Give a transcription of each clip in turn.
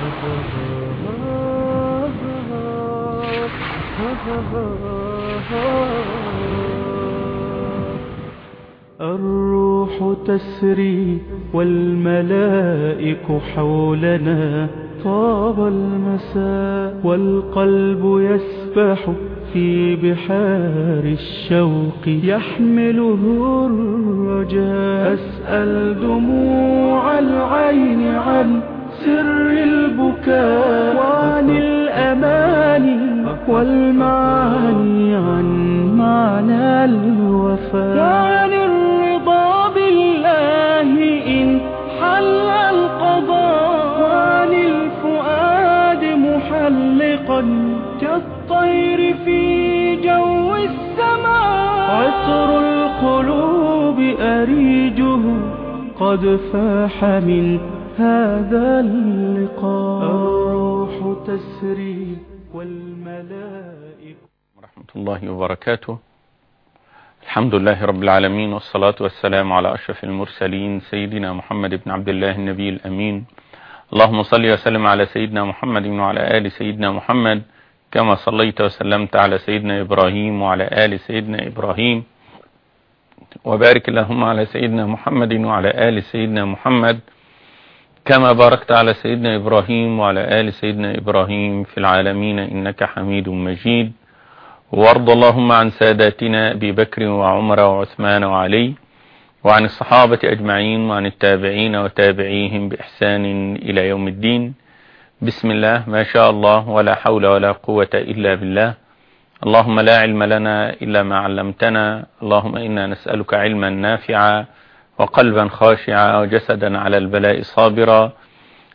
الروح تسري والملائك حولنا. طاب المساء والقلب يسبح في بحار الشوق. يحمله الرجاء. أسأل دموع العين عن سر البكاء وعن الأماني والمعاني عن معنى الوفاء. وعن الرضا بالله إن حل القضاء. وعن الفؤاد محلقا كالطير في جو السماء. عطر القلوب أريجه قد فاح من هذا اللقاء. الروح تسري والملائك ورحمة الله وبركاته. الحمد لله رب العالمين والصلاة والسلام على أشرف المرسلين سيدنا محمد بن عبد الله النبي الأمين. اللهم صل وسلم على سيدنا محمد وعلى آل سيدنا محمد كما صليت وسلمت على سيدنا إبراهيم وعلى آل سيدنا إبراهيم. وبارك اللهم على سيدنا محمد وعلى آل سيدنا محمد. كما باركت على سيدنا إبراهيم وعلى آل سيدنا إبراهيم في العالمين إنك حميد مجيد. وارض اللهم عن ساداتنا أبي بكر وعمر وعثمان وعلي وعن الصحابة أجمعين وعن التابعين وتابعيهم بإحسان إلى يوم الدين. بسم الله ما شاء الله ولا حول ولا قوة إلا بالله. اللهم لا علم لنا إلا ما علمتنا. اللهم إنا نسألك علما نافعا. وقلبا خاشعا وجسدا على البلاء صابرا.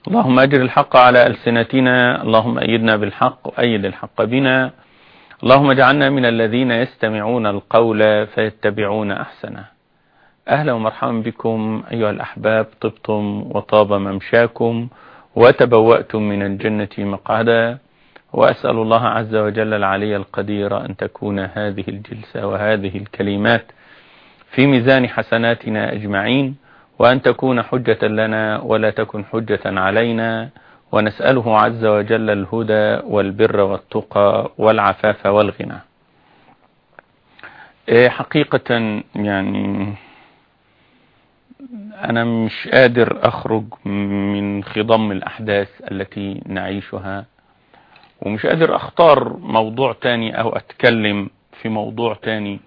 اللهم أجر الحق على ألسنتنا. اللهم أيدنا بالحق وأيد الحق بنا. اللهم اجعلنا من الذين يستمعون القول فيتبعون أحسنه. أهلا ومرحبا بكم أيها الأحباب. طبتم وطاب ممشاكم وتبوأتم من الجنة مقعدا. وأسأل الله عز وجل العلي القدير أن تكون هذه الجلسة وهذه الكلمات في ميزان حسناتنا أجمعين وأن تكون حجة لنا ولا تكن حجة علينا ونسأله عز وجل الهدى والبر والتقى والعفاف والغنى. حقيقة يعني أنا مش قادر أخرج من خضم الأحداث التي نعيشها ومش قادر أختار موضوع تاني أو أتكلم في موضوع تاني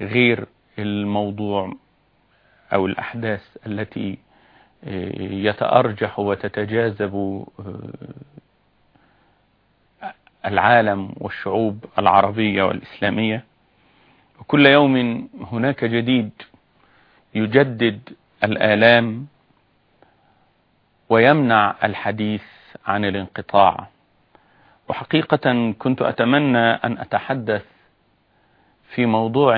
غير الموضوع أو الأحداث التي يتأرجح وتتجاذب العالم والشعوب العربية والإسلامية. وكل يوم هناك جديد يجدد الآلام ويمنع الحديث عن الانقطاع. وحقيقة كنت أتمنى أن أتحدث في موضوع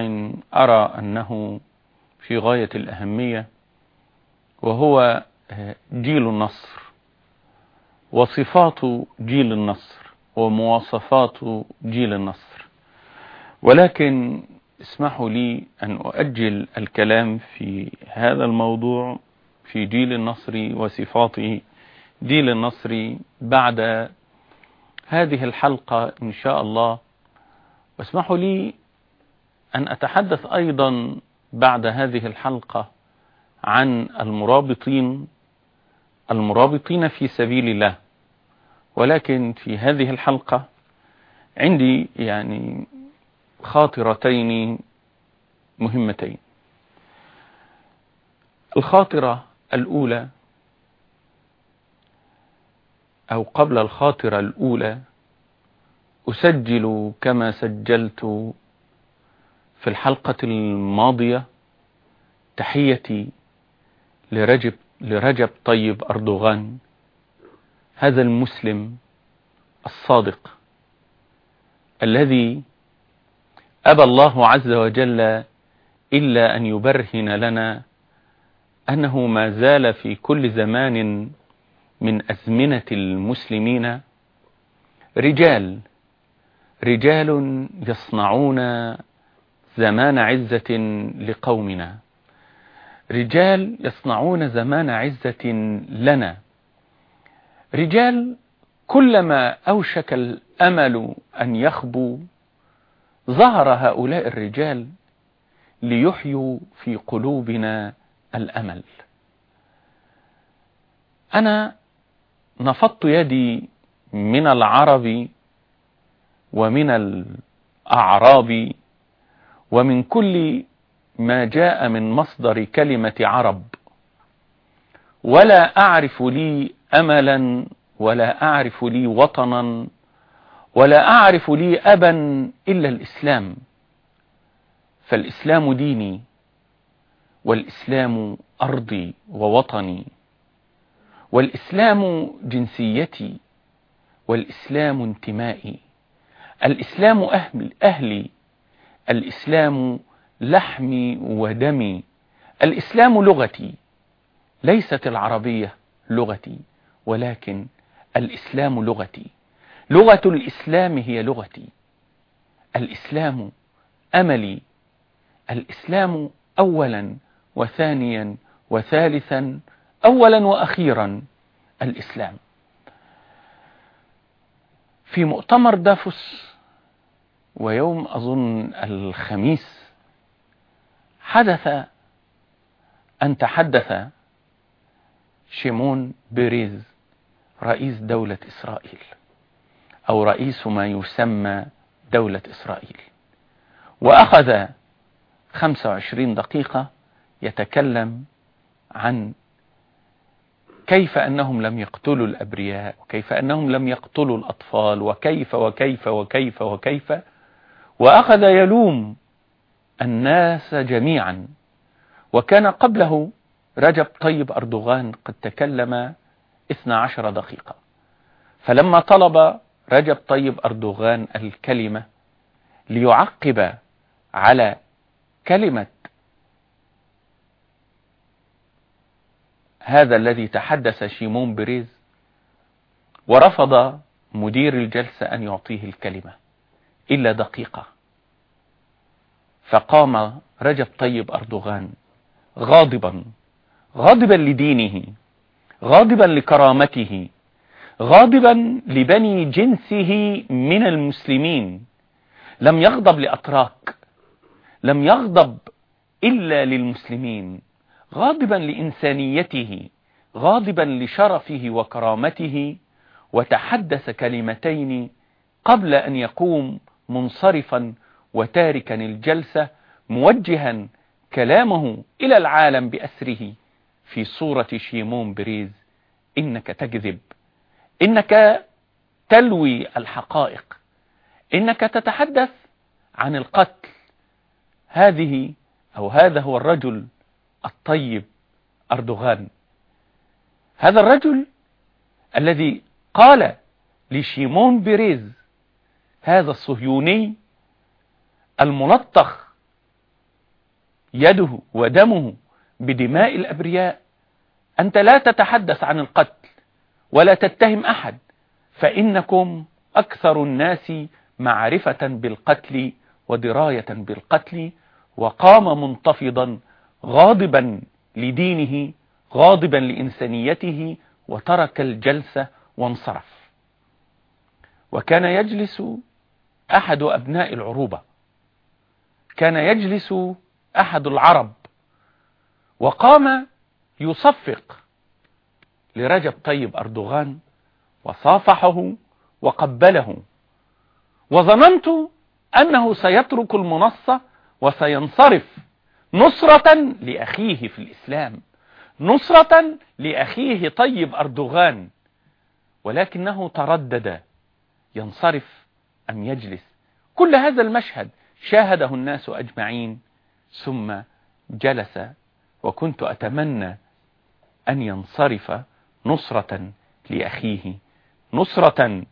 أرى أنه في غاية الأهمية وهو جيل النصر. وصفات جيل النصر ومواصفات جيل النصر. ولكن اسمحوا لي أن أؤجل الكلام في هذا الموضوع في جيل النصر وصفات جيل النصر بعد هذه الحلقة إن شاء الله. واسمحوا لي أن أتحدث أيضا بعد هذه الحلقة عن المرابطين المرابطين في سبيل الله. ولكن في هذه الحلقة عندي يعني خاطرتين مهمتين. الخاطرة الأولى أو قبل الخاطرة الأولى أسجل كما سجلت في الحلقة الماضية تحيتي لرجب, لرجب طيب أردوغان هذا المسلم الصادق الذي أبى الله عز وجل إلا أن يبرهن لنا أنه ما زال في كل زمان من أزمنة المسلمين رجال رجال يصنعون زمان عزة لقومنا. رجال يصنعون زمان عزة لنا. رجال كلما أوشك الأمل أن يخبو ظهر هؤلاء الرجال ليحيوا في قلوبنا الأمل. أنا نفضت يدي من العرب ومن الأعراب ومن كل ما جاء من مصدر كلمة عرب. ولا أعرف لي أملا ولا أعرف لي وطنا ولا أعرف لي أبا إلا الإسلام. فالإسلام ديني والإسلام أرضي ووطني والإسلام جنسيتي والإسلام انتمائي. الإسلام أهل أهلي الإسلام لحمي ودمي. الإسلام لغتي ليست العربية لغتي ولكن الإسلام لغتي. لغة الإسلام هي لغتي. الإسلام أملي. الإسلام أولا وثانيا وثالثا أولا وأخيرا الإسلام. في مؤتمر دافوس ويوم أظن الخميس حدث أن تحدث شيمون بيريز رئيس دولة إسرائيل أو رئيس ما يسمى دولة إسرائيل. وأخذ 25 دقيقة يتكلم عن كيف أنهم لم يقتلوا الأبرياء وكيف أنهم لم يقتلوا الأطفال وكيف وكيف وكيف وكيف وأخذ يلوم الناس جميعا. وكان قبله رجب طيب أردوغان قد تكلم 12 دقيقة. فلما طلب رجب طيب أردوغان الكلمة ليعقب على كلمة هذا الذي تحدث شيمون بريز ورفض مدير الجلسة أن يعطيه الكلمة إلا دقيقة. فقام رجب طيب أردوغان غاضبا غاضبا لدينه غاضبا لكرامته غاضبا لبني جنسه من المسلمين. لم يغضب لأتراك لم يغضب إلا للمسلمين. غاضبا لإنسانيته غاضبا لشرفه وكرامته. وتحدث كلمتين قبل أن يقوم منصرفا وتاركا الجلسة موجها كلامه إلى العالم بأسره في صورة شيمون بريز. إنك تكذب. إنك تلوي الحقائق. إنك تتحدث عن القتل. هذه أو هذا هو الرجل الطيب أردوغان. هذا الرجل الذي قال لشيمون بيريز هذا الصهيوني الملطخ يده ودمه بدماء الأبرياء. أنت لا تتحدث عن القتل ولا تتهم أحد فإنكم أكثر الناس معرفة بالقتل ودراية بالقتل وقام منتفضا غاضبا لدينه غاضبا لإنسانيته وترك الجلسة وانصرف. وكان يجلس أحد أبناء العروبة. كان يجلس أحد العرب وقام يصفق لرجب طيب أردوغان وصافحه وقبله. وظننت أنه سيترك المنصة وسينصرف نصرة لأخيه في الإسلام نصرة لأخيه طيب أردوغان. ولكنه تردد ينصرف أم يجلس. كل هذا المشهد شاهده الناس أجمعين ثم جلس وكنت أتمنى أن ينصرف نصرة لأخيه نصرة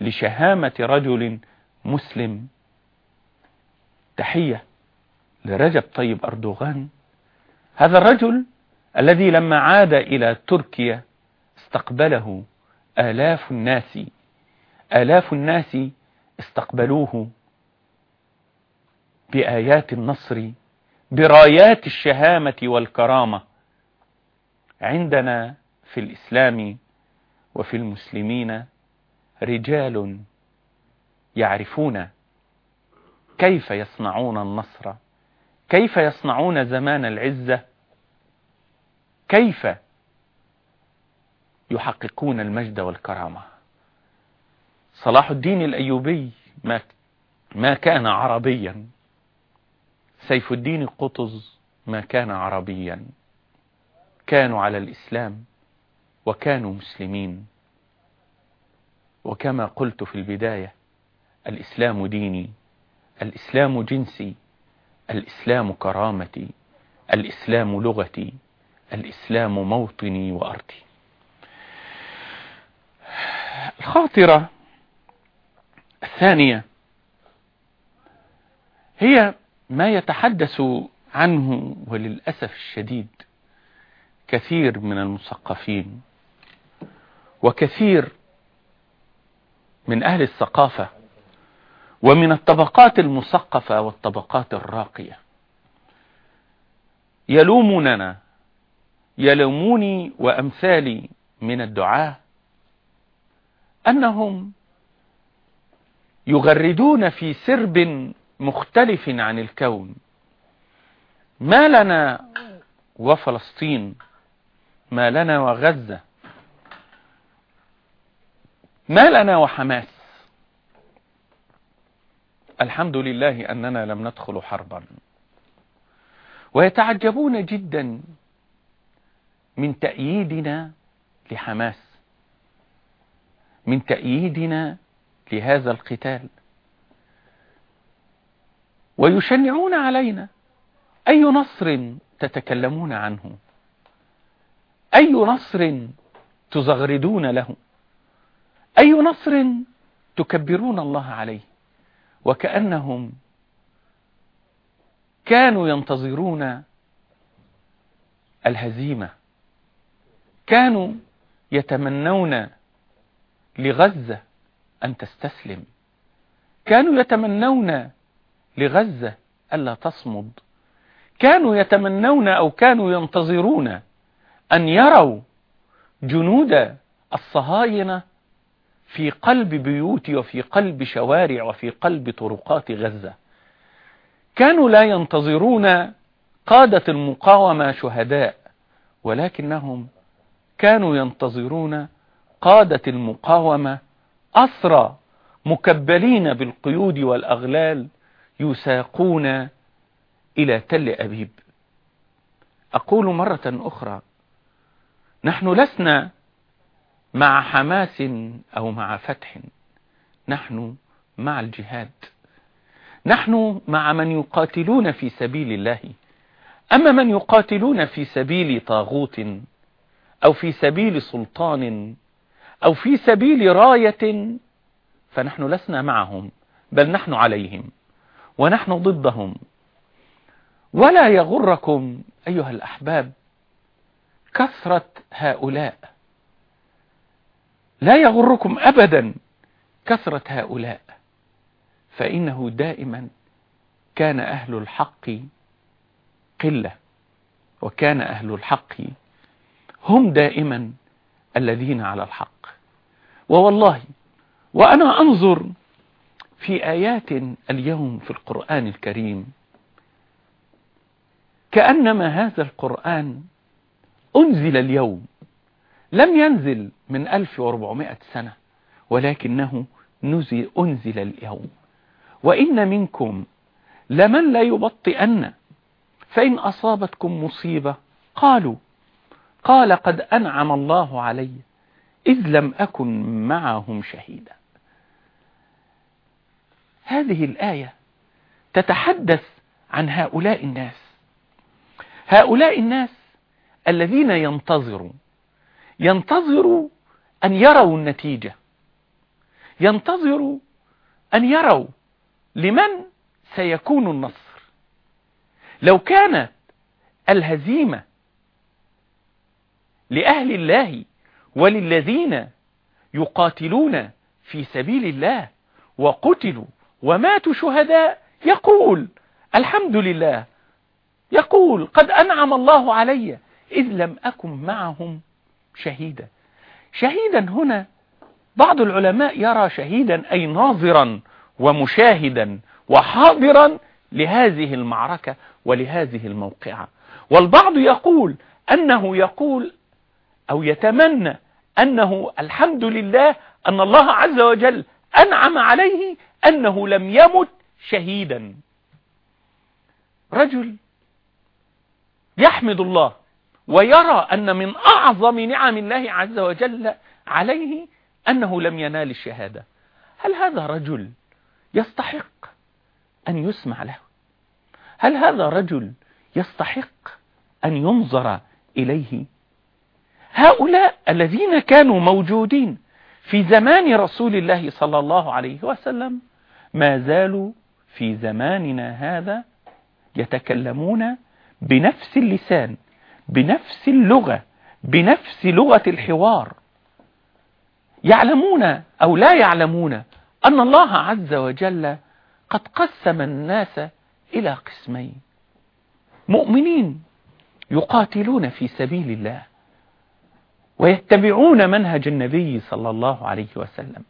لشهامة رجل مسلم. تحية لرجب طيب أردوغان. هذا الرجل الذي لما عاد إلى تركيا استقبله آلاف الناس آلاف الناس استقبلوه. بآيات النصر برايات الشهامة والكرامة عندنا في الإسلام وفي المسلمين رجال يعرفون كيف يصنعون النصر كيف يصنعون زمان العزة كيف يحققون المجد والكرامة. صلاح الدين الأيوبي ما ما كان عربيا. سيف الدين قطز ما كان عربيا. كانوا على الإسلام وكانوا مسلمين. وكما قلت في البداية الإسلام ديني الإسلام جنسي الإسلام كرامتي الإسلام لغتي الإسلام موطني وأرضي. الخاطرة الثانية هي ما يتحدث عنه وللأسف الشديد كثير من المثقفين وكثير من أهل الثقافة ومن الطبقات المثقفة والطبقات الراقية. يلوموننا يلوموني وأمثالي من الدعاة أنهم يغردون في سرب مختلف عن الكون. ما لنا وفلسطين ما لنا وغزة ما لنا وحماس. الحمد لله أننا لم ندخل حربا. ويتعجبون جدا من تأييدنا لحماس من تأييدنا لهذا القتال. ويشنعون علينا. أي نصر تتكلمون عنه؟ أي نصر تزغردون له؟ أي نصر تكبرون الله عليه؟ وكأنهم كانوا ينتظرون الهزيمة. كانوا يتمنون لغزة أن تستسلم. كانوا يتمنون لغزة ألا تصمد. كانوا يتمنون أو كانوا ينتظرون أن يروا جنود الصهاينة في قلب بيوت وفي قلب شوارع وفي قلب طرقات غزة. كانوا لا ينتظرون قادة المقاومة شهداء ولكنهم كانوا ينتظرون قادة المقاومة أسرى مكبلين بالقيود والأغلال يساقون إلى تل أبيب. أقول مرة أخرى نحن لسنا مع حماس أو مع فتح. نحن مع الجهاد. نحن مع من يقاتلون في سبيل الله. أما من يقاتلون في سبيل طاغوت أو في سبيل سلطان أو في سبيل راية فنحن لسنا معهم بل نحن عليهم. ونحن ضدهم. ولا يغركم أيها الأحباب كثرة هؤلاء. لا يغركم أبدا كثرة هؤلاء. فإنه دائما كان أهل الحق قلة وكان أهل الحق هم دائما الذين على الحق. ووالله وأنا أنظر في آيات اليوم في القرآن الكريم كأنما هذا القرآن أنزل اليوم لم ينزل من 1400 سنة ولكنه نزل أنزل اليوم. وإن منكم لمن لا يبطئن فإن أصابتكم مصيبة قالوا قال قد أنعم الله علي إذ لم أكن معهم شهيدا. هذه الآية تتحدث عن هؤلاء الناس. هؤلاء الناس الذين ينتظروا ينتظروا أن يروا النتيجة ينتظروا أن يروا لمن سيكون النصر. لو كانت الهزيمة لأهل الله وللذين يقاتلون في سبيل الله وقتلوا وماتوا شهداء. يقول الحمد لله. يقول قد أنعم الله علي إذ لم أكن معهم شهيدا. شهيدا هنا بعض العلماء يرى شهيدا أي ناظرا ومشاهدا وحاضرا لهذه المعركة ولهذه الموقعة. والبعض يقول أنه يقول أو يتمنى أنه الحمد لله أن الله عز وجل أنعم عليه أنه لم يمت شهيدا. رجل يحمد الله ويرى أن من أعظم نعم الله عز وجل عليه أنه لم ينال الشهادة. هل هذا رجل يستحق أن يسمع له؟ هل هذا رجل يستحق أن ينظر إليه؟ هؤلاء الذين كانوا موجودين في زمان رسول الله صلى الله عليه وسلم ما زالوا في زماننا هذا يتكلمون بنفس اللسان بنفس اللغة بنفس لغة الحوار. يعلمون أو لا يعلمون أن الله عز وجل قد قسم الناس إلى قسمين. مؤمنين يقاتلون في سبيل الله ويتبعون منهج النبي صلى الله عليه وسلم.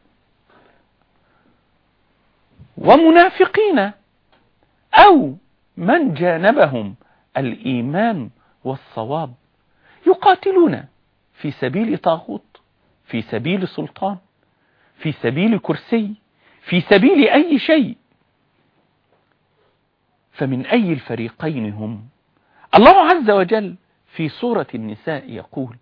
ومنافقين. أو من جانبهم الإيمان والصواب. يقاتلون في سبيل طاغوت في سبيل سلطان في سبيل كرسي في سبيل أي شيء. فمن أي الفريقين هم؟ الله عز وجل في سورة النساء يقول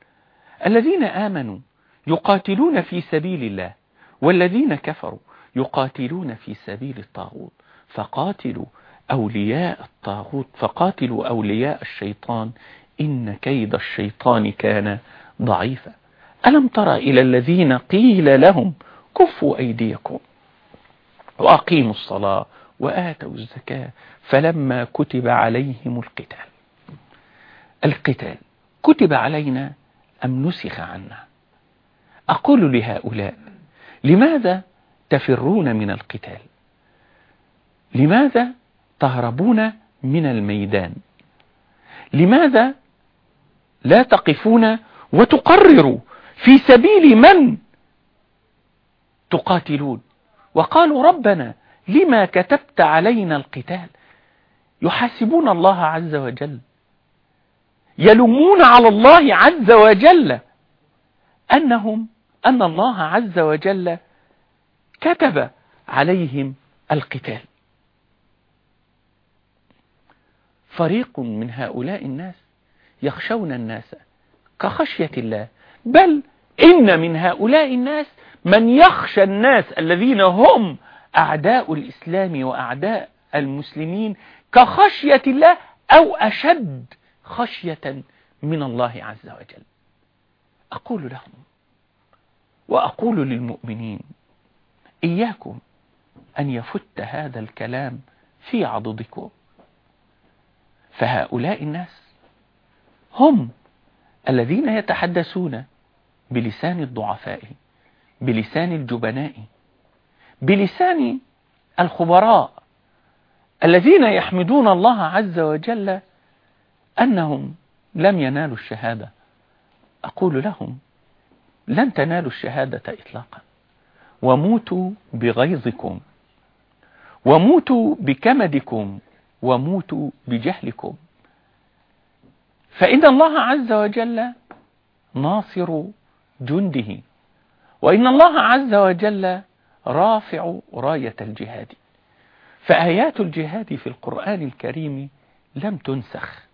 الذين آمنوا يقاتلون في سبيل الله والذين كفروا يقاتلون في سبيل الطاغوت. فقاتلوا أولياء الطاغوت فقاتلوا أولياء الشيطان. إن كيد الشيطان كان ضعيفا. ألم ترى إلى الذين قيل لهم كفوا أيديكم وأقيموا الصلاة وآتوا الزكاة فلما كتب عليهم القتال. القتال كتب علينا أم نسخ عنا أقول لهؤلاء لماذا تفرون من القتال. لماذا تهربون من الميدان؟ لماذا لا تقفون وتقرروا في سبيل من تقاتلون؟ وقالوا ربنا لما كتبت علينا القتال. يحاسبون الله عز وجل. يلومون على الله عز وجل. أنهم أن الله عز وجل كتب عليهم القتال. فريق من هؤلاء الناس يخشون الناس كخشية الله بل إن من هؤلاء الناس من يخشى الناس الذين هم أعداء الإسلام وأعداء المسلمين كخشية الله أو أشد خشية من الله عز وجل. أقول لهم وأقول للمؤمنين إياكم أن يفت هذا الكلام في عضدكم. فهؤلاء الناس هم الذين يتحدثون بلسان الضعفاء بلسان الجبناء بلسان الخبراء الذين يحمدون الله عز وجل أنهم لم ينالوا الشهادة. أقول لهم لن تنالوا الشهادة إطلاقا. وموتوا بغيظكم. وموتوا بكمدكم. وموتوا بجهلكم. فإن الله عز وجل ناصر جنده. وإن الله عز وجل رافع راية الجهاد. فآيات الجهاد في القرآن الكريم لم تنسخ.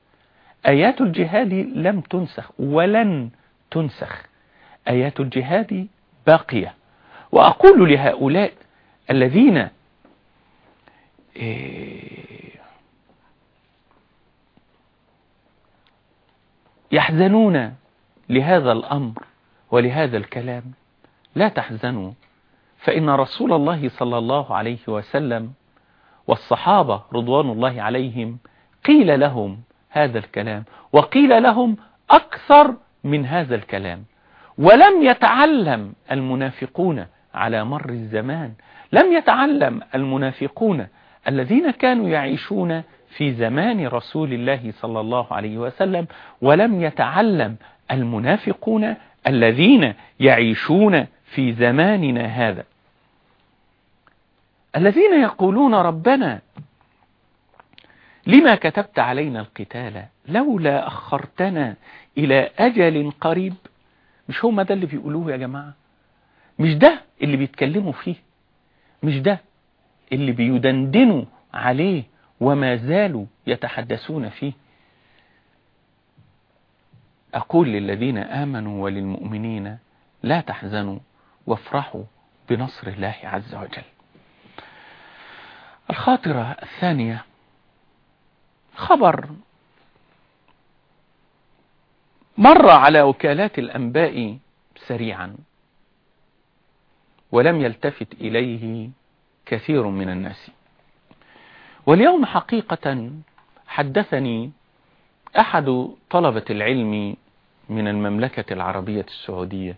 آيات الجهاد لم تنسخ ولن تنسخ. آيات الجهاد باقية. وأقول لهؤلاء الذين يحزنون لهذا الأمر ولهذا الكلام لا تحزنوا فإن رسول الله صلى الله عليه وسلم والصحابة رضوان الله عليهم قيل لهم هذا الكلام وقيل لهم أكثر من هذا الكلام ولم يتعلم المنافقون على مر الزمان. لم يتعلم المنافقون الذين كانوا يعيشون في زمان رسول الله صلى الله عليه وسلم ولم يتعلم المنافقون الذين يعيشون في زماننا هذا. الذين يقولون ربنا لما كتبت علينا القتال؟ لولا أخرتنا إلى أجل قريب. مش هم ده اللي بيقولوه يا جماعة؟ مش ده اللي بيتكلموا فيه. مش ده اللي بيدندنوا عليه وما زالوا يتحدثون فيه. أقول للذين آمنوا وللمؤمنين لا تحزنوا وافرحوا بنصر الله عز وجل. الخاطرة الثانية خبر مر على وكالات الأنباء سريعا. ولم يلتفت إليه كثير من الناس. واليوم حقيقة حدثني أحد طلبة العلم من المملكة العربية السعودية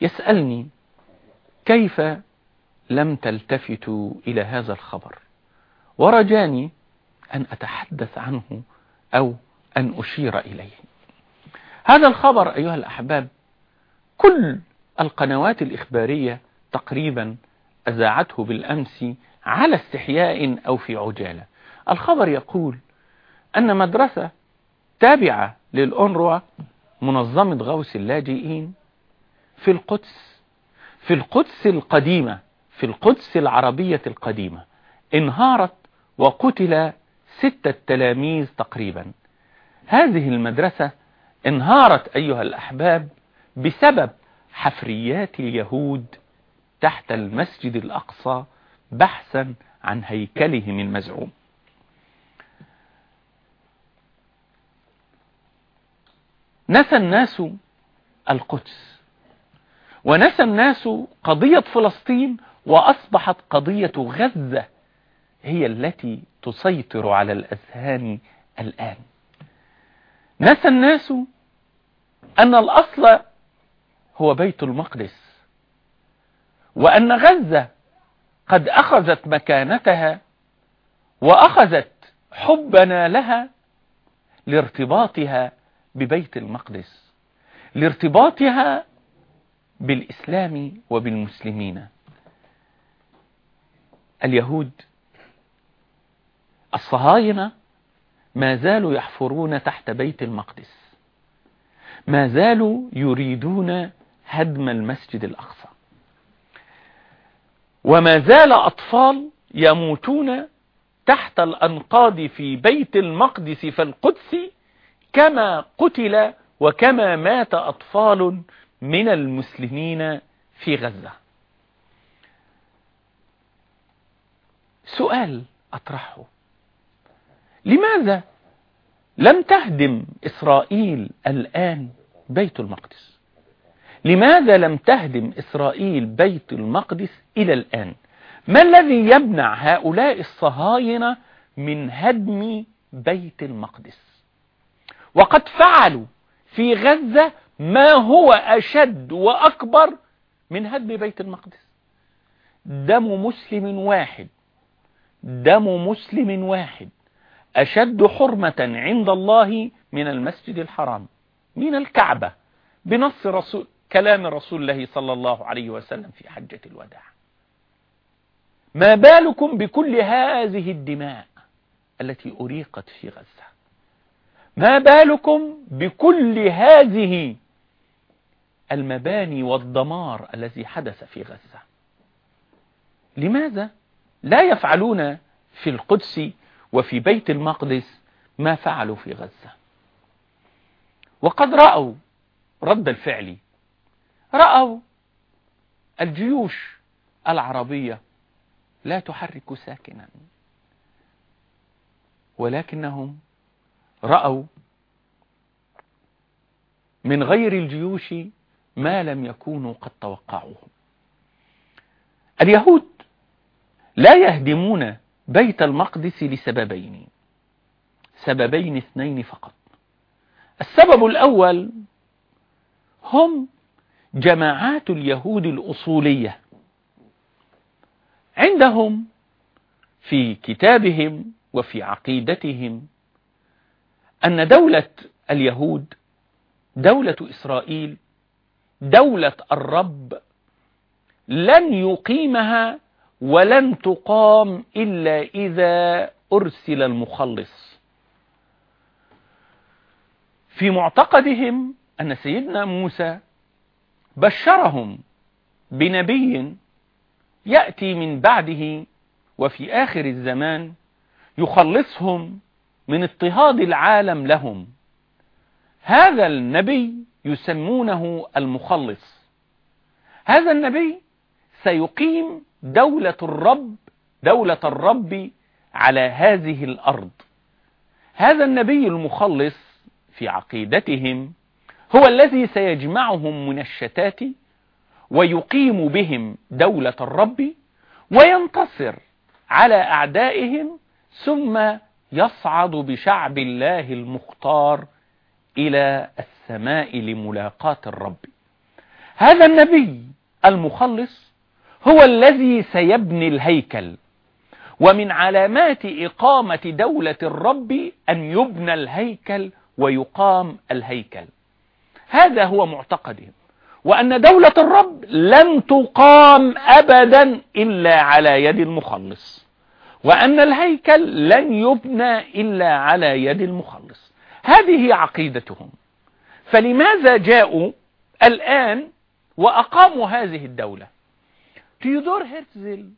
يسألني كيف لم تلتفتوا إلى هذا الخبر؟ ورجاني أن أتحدث عنه أو أن أشير إليه. هذا الخبر أيها الأحباب كل القنوات الإخبارية تقريبا أذاعته بالأمس على استحياء أو في عجالة. الخبر يقول أن مدرسة تابعة للأنروا منظمة غوث اللاجئين في القدس في القدس القديمة في القدس العربية القديمة انهارت وقتل ستة تلاميذ تقريبا. هذه المدرسة انهارت أيها الأحباب بسبب حفريات اليهود تحت المسجد الأقصى بحثا عن هيكلهم المزعوم نسى الناس القدس ونسى الناس قضية فلسطين وأصبحت قضية غزة هي التي تسيطر على الأذهان الآن. نسى الناس أن الأصل هو بيت المقدس. وأن غزة قد أخذت مكانتها وأخذت حبنا لها لارتباطها ببيت المقدس لارتباطها بالإسلام وبالمسلمين. اليهود الصهاينة ما زالوا يحفرون تحت بيت المقدس ما زالوا يريدون هدم المسجد الأقصى. وما زال أطفال يموتون تحت الأنقاض في بيت المقدس في القدس كما قتل وكما مات أطفال من المسلمين في غزة. سؤال أطرحه. لماذا لم تهدم إسرائيل الآن بيت المقدس؟ لماذا لم تهدم إسرائيل بيت المقدس إلى الآن؟ ما الذي يمنع هؤلاء الصهاينة من هدم بيت المقدس؟ وقد فعلوا في غزة ما هو أشد وأكبر من هدم بيت المقدس. دم مسلم واحد. دم مسلم واحد. أشد حرمة عند الله من المسجد الحرام من الكعبة بنص رسول كلام رسول الله صلى الله عليه وسلم في حجة الوداع. ما بالكم بكل هذه الدماء التي أريقت في غزة؟ ما بالكم بكل هذه المباني والدمار الذي حدث في غزة؟ لماذا لا يفعلون في القدس وفي بيت المقدس ما فعلوا في غزة؟ وقد رأوا رد الفعل رأوا. الجيوش العربية لا تحرك ساكنا. ولكنهم رأوا من غير الجيوش ما لم يكونوا قد توقعوه اليهود لا يهدمون بيت المقدس لسببين سببين اثنين فقط. السبب الأول هم جماعات اليهود الأصولية عندهم في كتابهم وفي عقيدتهم أن دولة اليهود دولة إسرائيل دولة الرب لن يقيمها ولن تقام إلا إذا أرسل المخلص. في معتقدهم أن سيدنا موسى بشرهم بنبي يأتي من بعده وفي آخر الزمان يخلصهم من اضطهاد العالم لهم. هذا النبي يسمونه المخلص. هذا النبي سيقيم دولة الرب دولة الرب على هذه الأرض. هذا النبي المخلص في عقيدتهم هو الذي سيجمعهم من الشتات ويقيم بهم دولة الرب وينتصر على أعدائهم ثم يصعد بشعب الله المختار إلى السماء لملاقاة الرب. هذا النبي المخلص هو الذي سيبني الهيكل ومن علامات إقامة دولة الرب أن يبنى الهيكل ويقام الهيكل. هذا هو معتقدهم. وأن دولة الرب لن تقام أبدا إلا على يد المخلص. وأن الهيكل لن يبنى إلا على يد المخلص. هذه عقيدتهم. فلماذا جاءوا الآن وأقاموا هذه الدولة؟ تيودور هيرتزل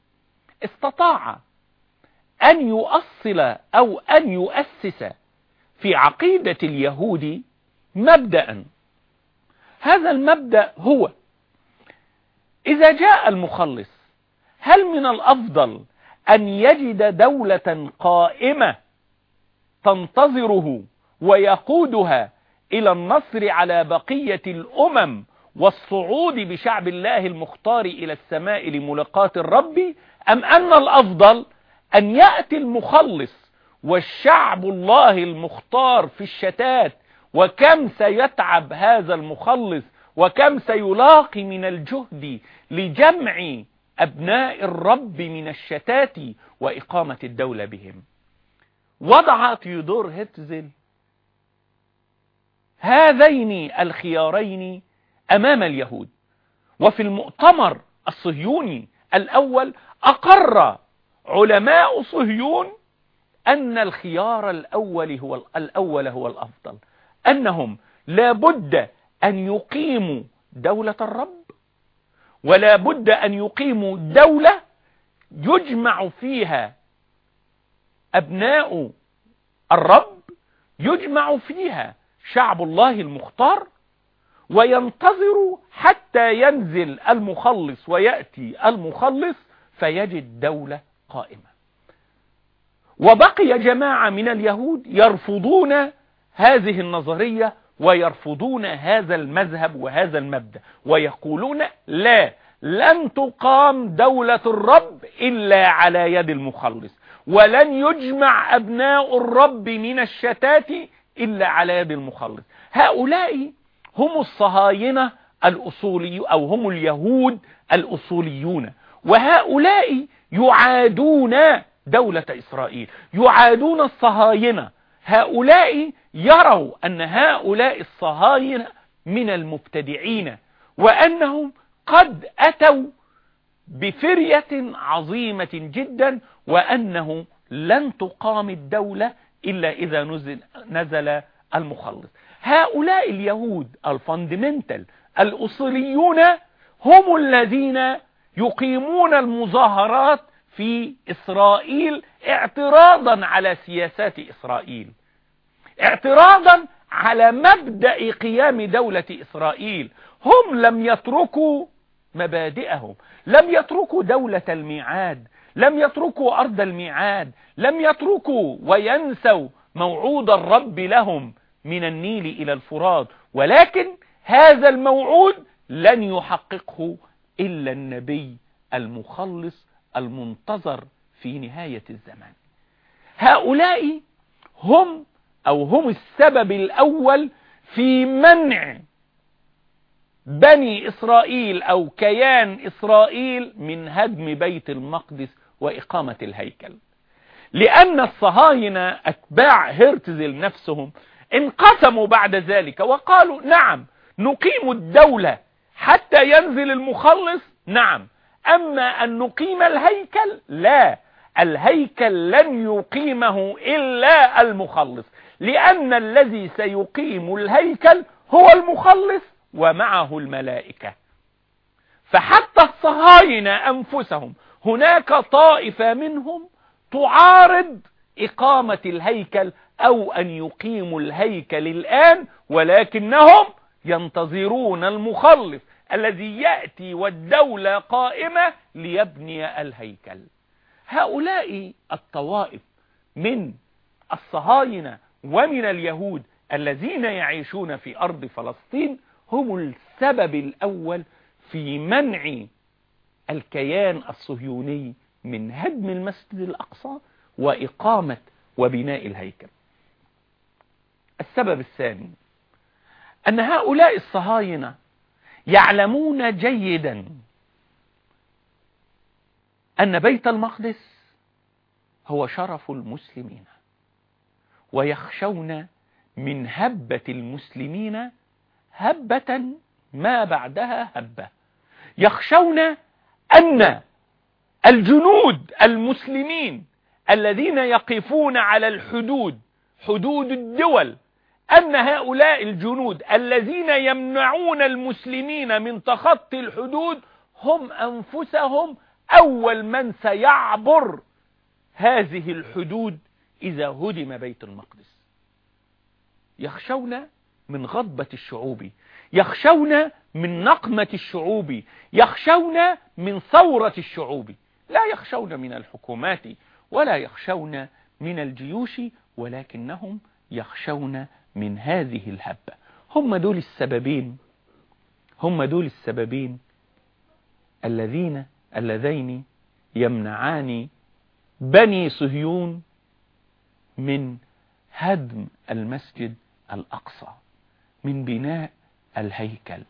استطاع أن يؤصل أو أن يؤسس في عقيدة اليهود مبدأ هذا المبدأ هو. إذا جاء المخلص هل من الأفضل أن يجد دولة قائمة تنتظره ويقودها إلى النصر على بقية الأمم والصعود بشعب الله المختار إلى السماء لملاقاة الرب أم أن الأفضل أن يأتي المخلص والشعب الله المختار في الشتات وكم سيتعب هذا المخلص وكم سيلاقي من الجهد لجمع أبناء الرب من الشتات وإقامة الدولة بهم. وضع تيودور هيتزل هذين الخيارين أمام اليهود. وفي المؤتمر الصهيوني الأول أقر علماء صهيون أن الخيار الأول هو الأول هو الأفضل. أنهم لابد أن يقيموا دولة الرب ولا بد أن يقيموا دولة يجمع فيها أبناء الرب يجمع فيها شعب الله المختار وينتظر حتى ينزل المخلص ويأتي المخلص فيجد دولة قائمة. وبقي جماعة من اليهود يرفضون هذه النظرية ويرفضون هذا المذهب وهذا المبدأ ويقولون لا لن تقام دولة الرب إلا على يد المخلص ولن يجمع أبناء الرب من الشتات إلا على يد المخلص. هؤلاء هم الصهاينة الأصولي أو هم اليهود الأصوليون وهؤلاء يعادون دولة إسرائيل يعادون الصهاينة هؤلاء يروا أن هؤلاء الصهاينة من المبتدعين وأنهم قد أتوا بفرية عظيمة جدا وأنه لن تقام الدولة إلا إذا نزل, نزل المخلص. هؤلاء اليهود الفاندمنتال الأصليون هم الذين يقيمون المظاهرات في إسرائيل اعتراضا على سياسات إسرائيل. اعتراضا على مبدأ قيام دولة إسرائيل. هم لم يتركوا مبادئهم لم يتركوا دولة الميعاد لم يتركوا أرض الميعاد لم يتركوا وينسوا موعود الرب لهم من النيل إلى الفرات. ولكن هذا الموعود لن يحققه إلا النبي المخلص المنتظر في نهاية الزمان. هؤلاء هم أو هم السبب الأول في منع بني إسرائيل أو كيان إسرائيل من هدم بيت المقدس وإقامة الهيكل. لأن الصهاينة أتباع هرتزل نفسهم انقسموا بعد ذلك وقالوا نعم نقيم الدولة حتى ينزل المخلص؟ نعم. أما أن نقيم الهيكل لا. الهيكل لن يقيمه إلا المخلص. لأن الذي سيقيم الهيكل هو المخلص ومعه الملائكة. فحتى الصهاينة أنفسهم هناك طائفة منهم تعارض إقامة الهيكل أو أن يقيموا الهيكل الآن ولكنهم ينتظرون المخلص. الذي يأتي والدولة قائمة ليبني الهيكل. هؤلاء الطوائف من الصهاينة ومن اليهود الذين يعيشون في أرض فلسطين هم السبب الأول في منع الكيان الصهيوني من هدم المسجد الأقصى وإقامة وبناء الهيكل. السبب الثاني أن هؤلاء الصهاينة يعلمون جيدا أن بيت المقدس هو شرف المسلمين ويخشون من هبة المسلمين هبة ما بعدها هبة. يخشون أن الجنود المسلمين الذين يقفون على الحدود حدود الدول أن هؤلاء الجنود الذين يمنعون المسلمين من تخطي الحدود هم أنفسهم أول من سيعبر هذه الحدود إذا هدم بيت المقدس. يخشون من غضبة الشعوب يخشون من نقمة الشعوب يخشون من ثورة الشعوب. لا يخشون من الحكومات ولا يخشون من الجيوش ولكنهم يخشون من هذه الهبة هم دول السببين. هم دول السببين الذين اللذين يمنعان بني صهيون من هدم المسجد الأقصى من بناء الهيكل.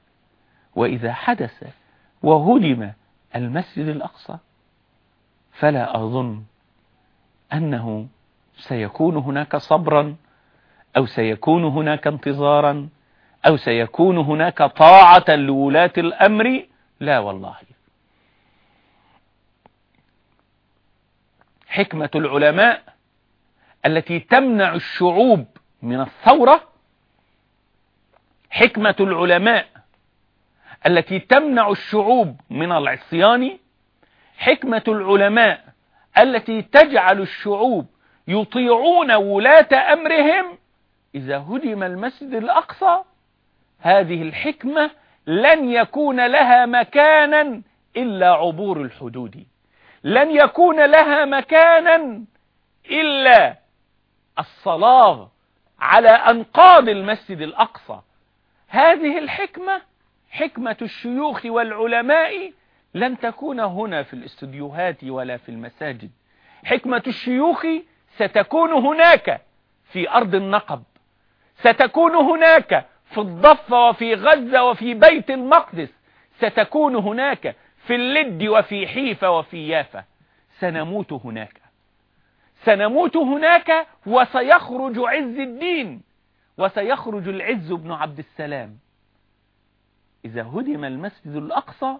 وإذا حدث وهدم المسجد الأقصى فلا أظن أنه سيكون هناك صبرا أو سيكون هناك انتظارا؟ أو سيكون هناك طاعة لولاة الأمر؟ لا والله. حكمة العلماء التي تمنع الشعوب من الثورة حكمة العلماء التي تمنع الشعوب من العصيان حكمة العلماء التي تجعل الشعوب يطيعون ولاة أمرهم إذا هدم المسجد الأقصى هذه الحكمة لن يكون لها مكانا إلا عبور الحدود. لن يكون لها مكانا إلا الصلاة على أنقاض المسجد الأقصى. هذه الحكمة حكمة الشيوخ والعلماء لن تكون هنا في الاستديوهات ولا في المساجد. حكمة الشيوخ ستكون هناك في أرض النقب. ستكون هناك في الضفة وفي غزة وفي بيت المقدس. ستكون هناك في اللد وفي حيفا وفي يافا. سنموت هناك. سنموت هناك وسيخرج عز الدين. وسيخرج العز بن عبد السلام. إذا هدم المسجد الأقصى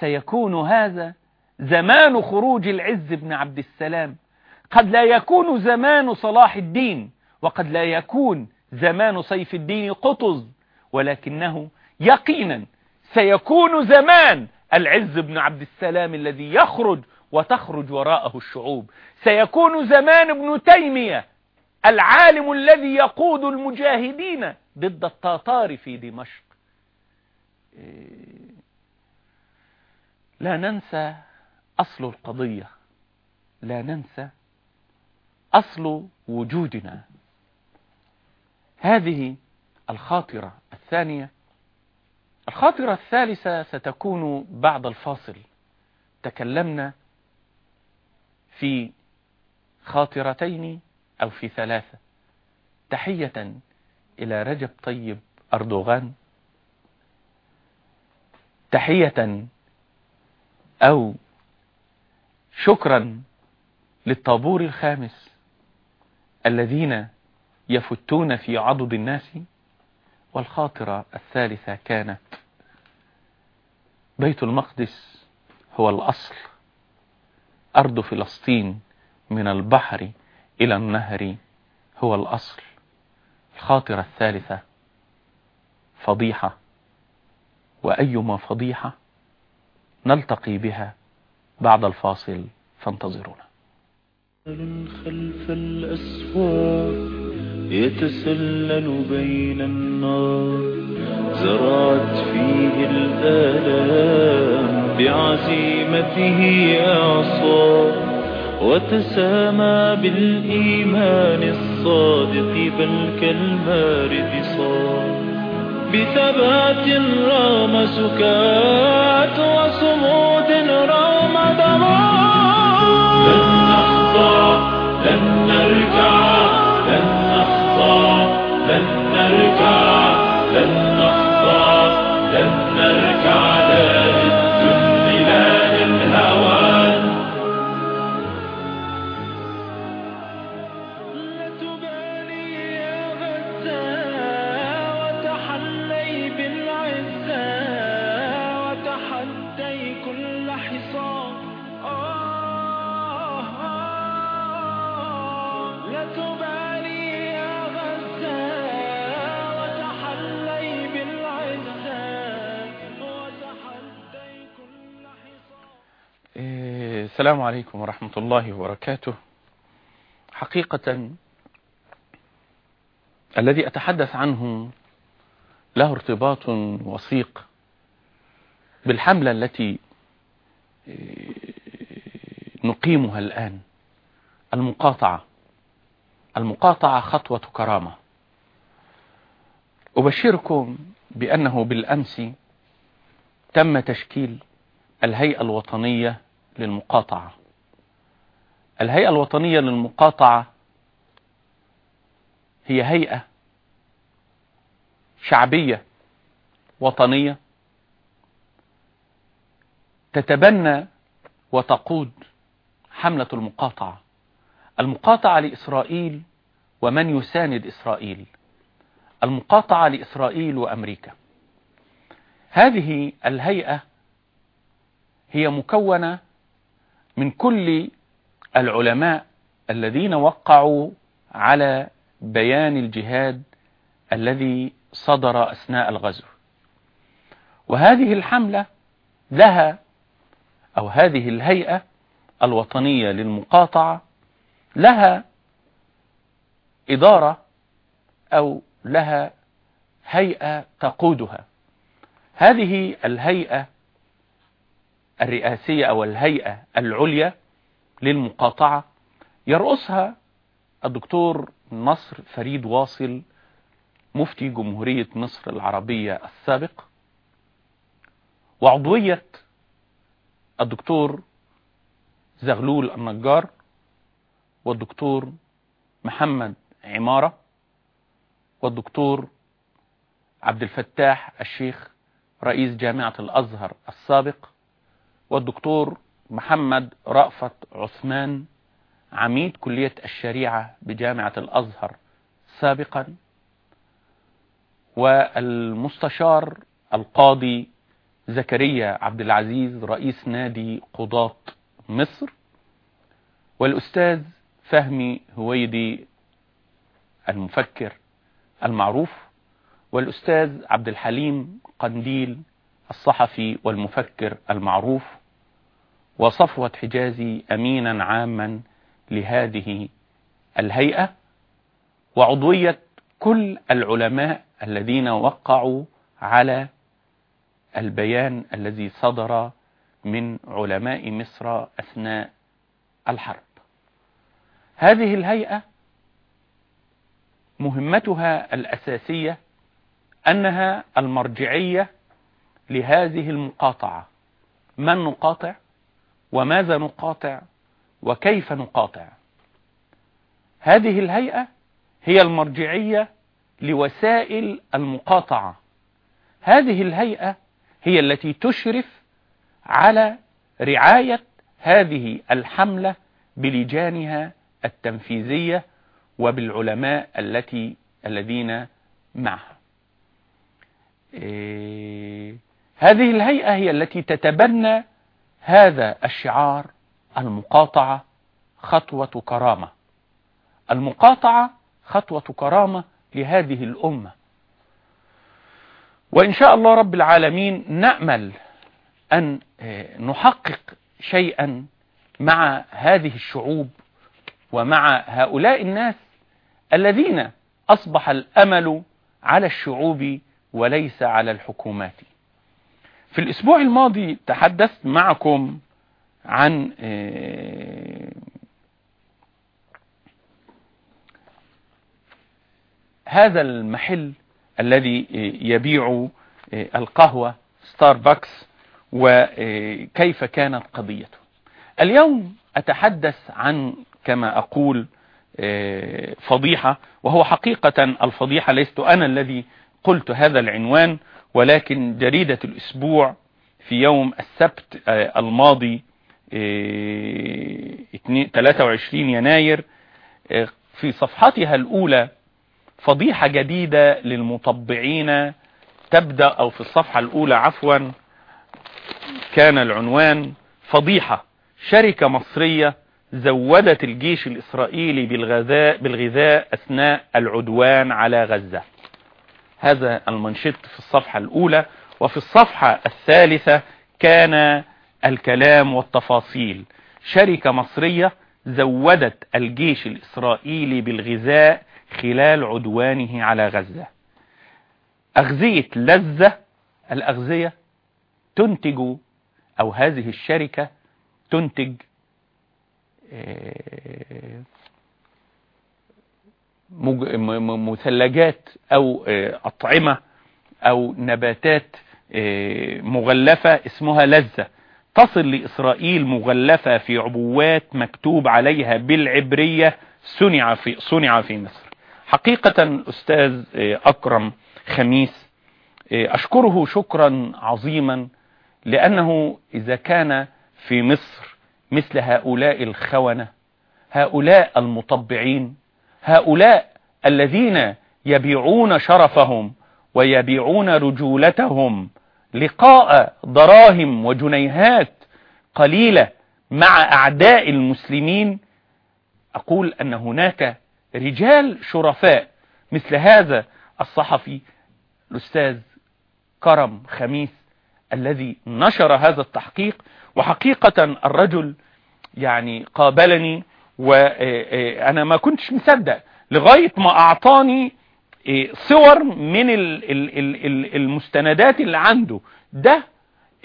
سيكون هذا زمان خروج العز بن عبد السلام. قد لا يكون زمان صلاح الدين. وقد لا يكون زمان سيف الدين قطز ولكنه يقينا سيكون زمان العز بن عبد السلام الذي يخرج وتخرج وراءه الشعوب. سيكون زمان ابن تيمية العالم الذي يقود المجاهدين ضد التتار في دمشق. لا ننسى أصل القضية لا ننسى أصل وجودنا. هذه الخاطرة الثانية. الخاطرة الثالثة ستكون بعد الفاصل. تكلمنا في خاطرتين أو في ثلاثة. تحية إلى رجب طيب أردوغان. تحية أو شكرا للطابور الخامس الذين يفتون في عضد الناس والخاطرة الثالثة كانت بيت المقدس هو الأصل. أرض فلسطين من البحر إلى النهر هو الأصل. الخاطرة الثالثة فضيحة. وأيما فضيحة نلتقي بها بعد الفاصل فانتظرونا. خلف الأسوار يتسلل بين النار زرعت فيه الآلام بعزيمته إعصار وتسامى بالإيمان الصادق بل كالمارد صار. بثبات رغم سكات وصمود رغم السلام عليكم ورحمة الله وبركاته. حقيقة الذي أتحدث عنه له ارتباط وثيق بالحملة التي إيه، نقيمها الآن المقاطعة. المقاطعة خطوة كرامة. أبشركم بأنه بالأمس تم تشكيل الهيئة الوطنية للمقاطعة. الهيئة الوطنية للمقاطعة هي هيئة شعبية وطنية تتبنى وتقود حملة المقاطعة. المقاطعة لإسرائيل ومن يساند إسرائيل. المقاطعة لإسرائيل وأمريكا. هذه الهيئة هي مكونة من كل العلماء الذين وقعوا على بيان الجهاد الذي صدر أثناء الغزو. وهذه الحملة لها أو هذه الهيئة الوطنية للمقاطعة لها إدارة أو لها هيئة تقودها. هذه الهيئة الرئاسية أو الهيئة العليا للمقاطعة يرأسها الدكتور نصر فريد واصل مفتي جمهورية مصر العربية السابق وعضوية الدكتور زغلول النجار والدكتور محمد عمارة والدكتور عبد الفتاح الشيخ رئيس جامعة الأزهر السابق. والدكتور محمد رأفت عثمان عميد كلية الشريعة بجامعة الأزهر سابقا والمستشار القاضي زكريا عبد العزيز رئيس نادي قضاة مصر والأستاذ فهمي هويدي المفكر المعروف والأستاذ عبد الحليم قنديل الصحفي والمفكر المعروف. وصفوة حجازي أمينا عاما لهذه الهيئة وعضوية كل العلماء الذين وقعوا على البيان الذي صدر من علماء مصر أثناء الحرب. هذه الهيئة مهمتها الأساسية أنها المرجعية لهذه المقاطعة. من نقاطع؟ وماذا نقاطع وكيف نقاطع. هذه الهيئة هي المرجعية لوسائل المقاطعة. هذه الهيئة هي التي تشرف على رعاية هذه الحملة بلجانها التنفيذية وبالعلماء التي الذين معها. إيه هذه الهيئة هي التي تتبنى هذا الشعار المقاطعة خطوة كرامة. المقاطعة خطوة كرامة لهذه الأمة. وإن شاء الله رب العالمين نأمل أن نحقق شيئا مع هذه الشعوب ومع هؤلاء الناس الذين أصبح الأمل على الشعوب وليس على الحكومات. في الأسبوع الماضي تحدثت معكم عن هذا المحل الذي يبيع القهوة ستاربكس وكيف كانت قضيته. اليوم أتحدث عن كما أقول فضيحة وهو حقيقة الفضيحة ليست أنا الذي قلت هذا العنوان. ولكن جريدة الأسبوع في يوم السبت الماضي 23 يناير في صفحتها الأولى فضيحة جديدة للمطبعين تبدأ أو في الصفحة الأولى عفوا كان العنوان فضيحة شركة مصرية زودت الجيش الإسرائيلي بالغذاء, بالغذاء أثناء العدوان على غزة. هذا المنشط في الصفحة الأولى وفي الصفحة الثالثة كان الكلام والتفاصيل. شركة مصرية زودت الجيش الإسرائيلي بالغذاء خلال عدوانه على غزة. أغذية لذة الأغذية تنتج أو هذه الشركة تنتج مثلجات أو أطعمة أو نباتات مغلفة اسمها لذة. تصل لإسرائيل مغلفة في عبوات مكتوب عليها بالعبرية صنع في, صنع في مصر. حقيقة الأستاذ أكرم خميس أشكره شكرا عظيما لأنه إذا كان في مصر مثل هؤلاء الخونة هؤلاء المطبعين هؤلاء الذين يبيعون شرفهم ويبيعون رجولتهم لقاء دراهم وجنيهات قليلة مع أعداء المسلمين أقول أن هناك رجال شرفاء مثل هذا الصحفي الأستاذ كرم خميس الذي نشر هذا التحقيق وحقيقة الرجل يعني قابلني وأنا ما كنتش مصدق لغاية ما أعطاني صور من المستندات اللي عنده. ده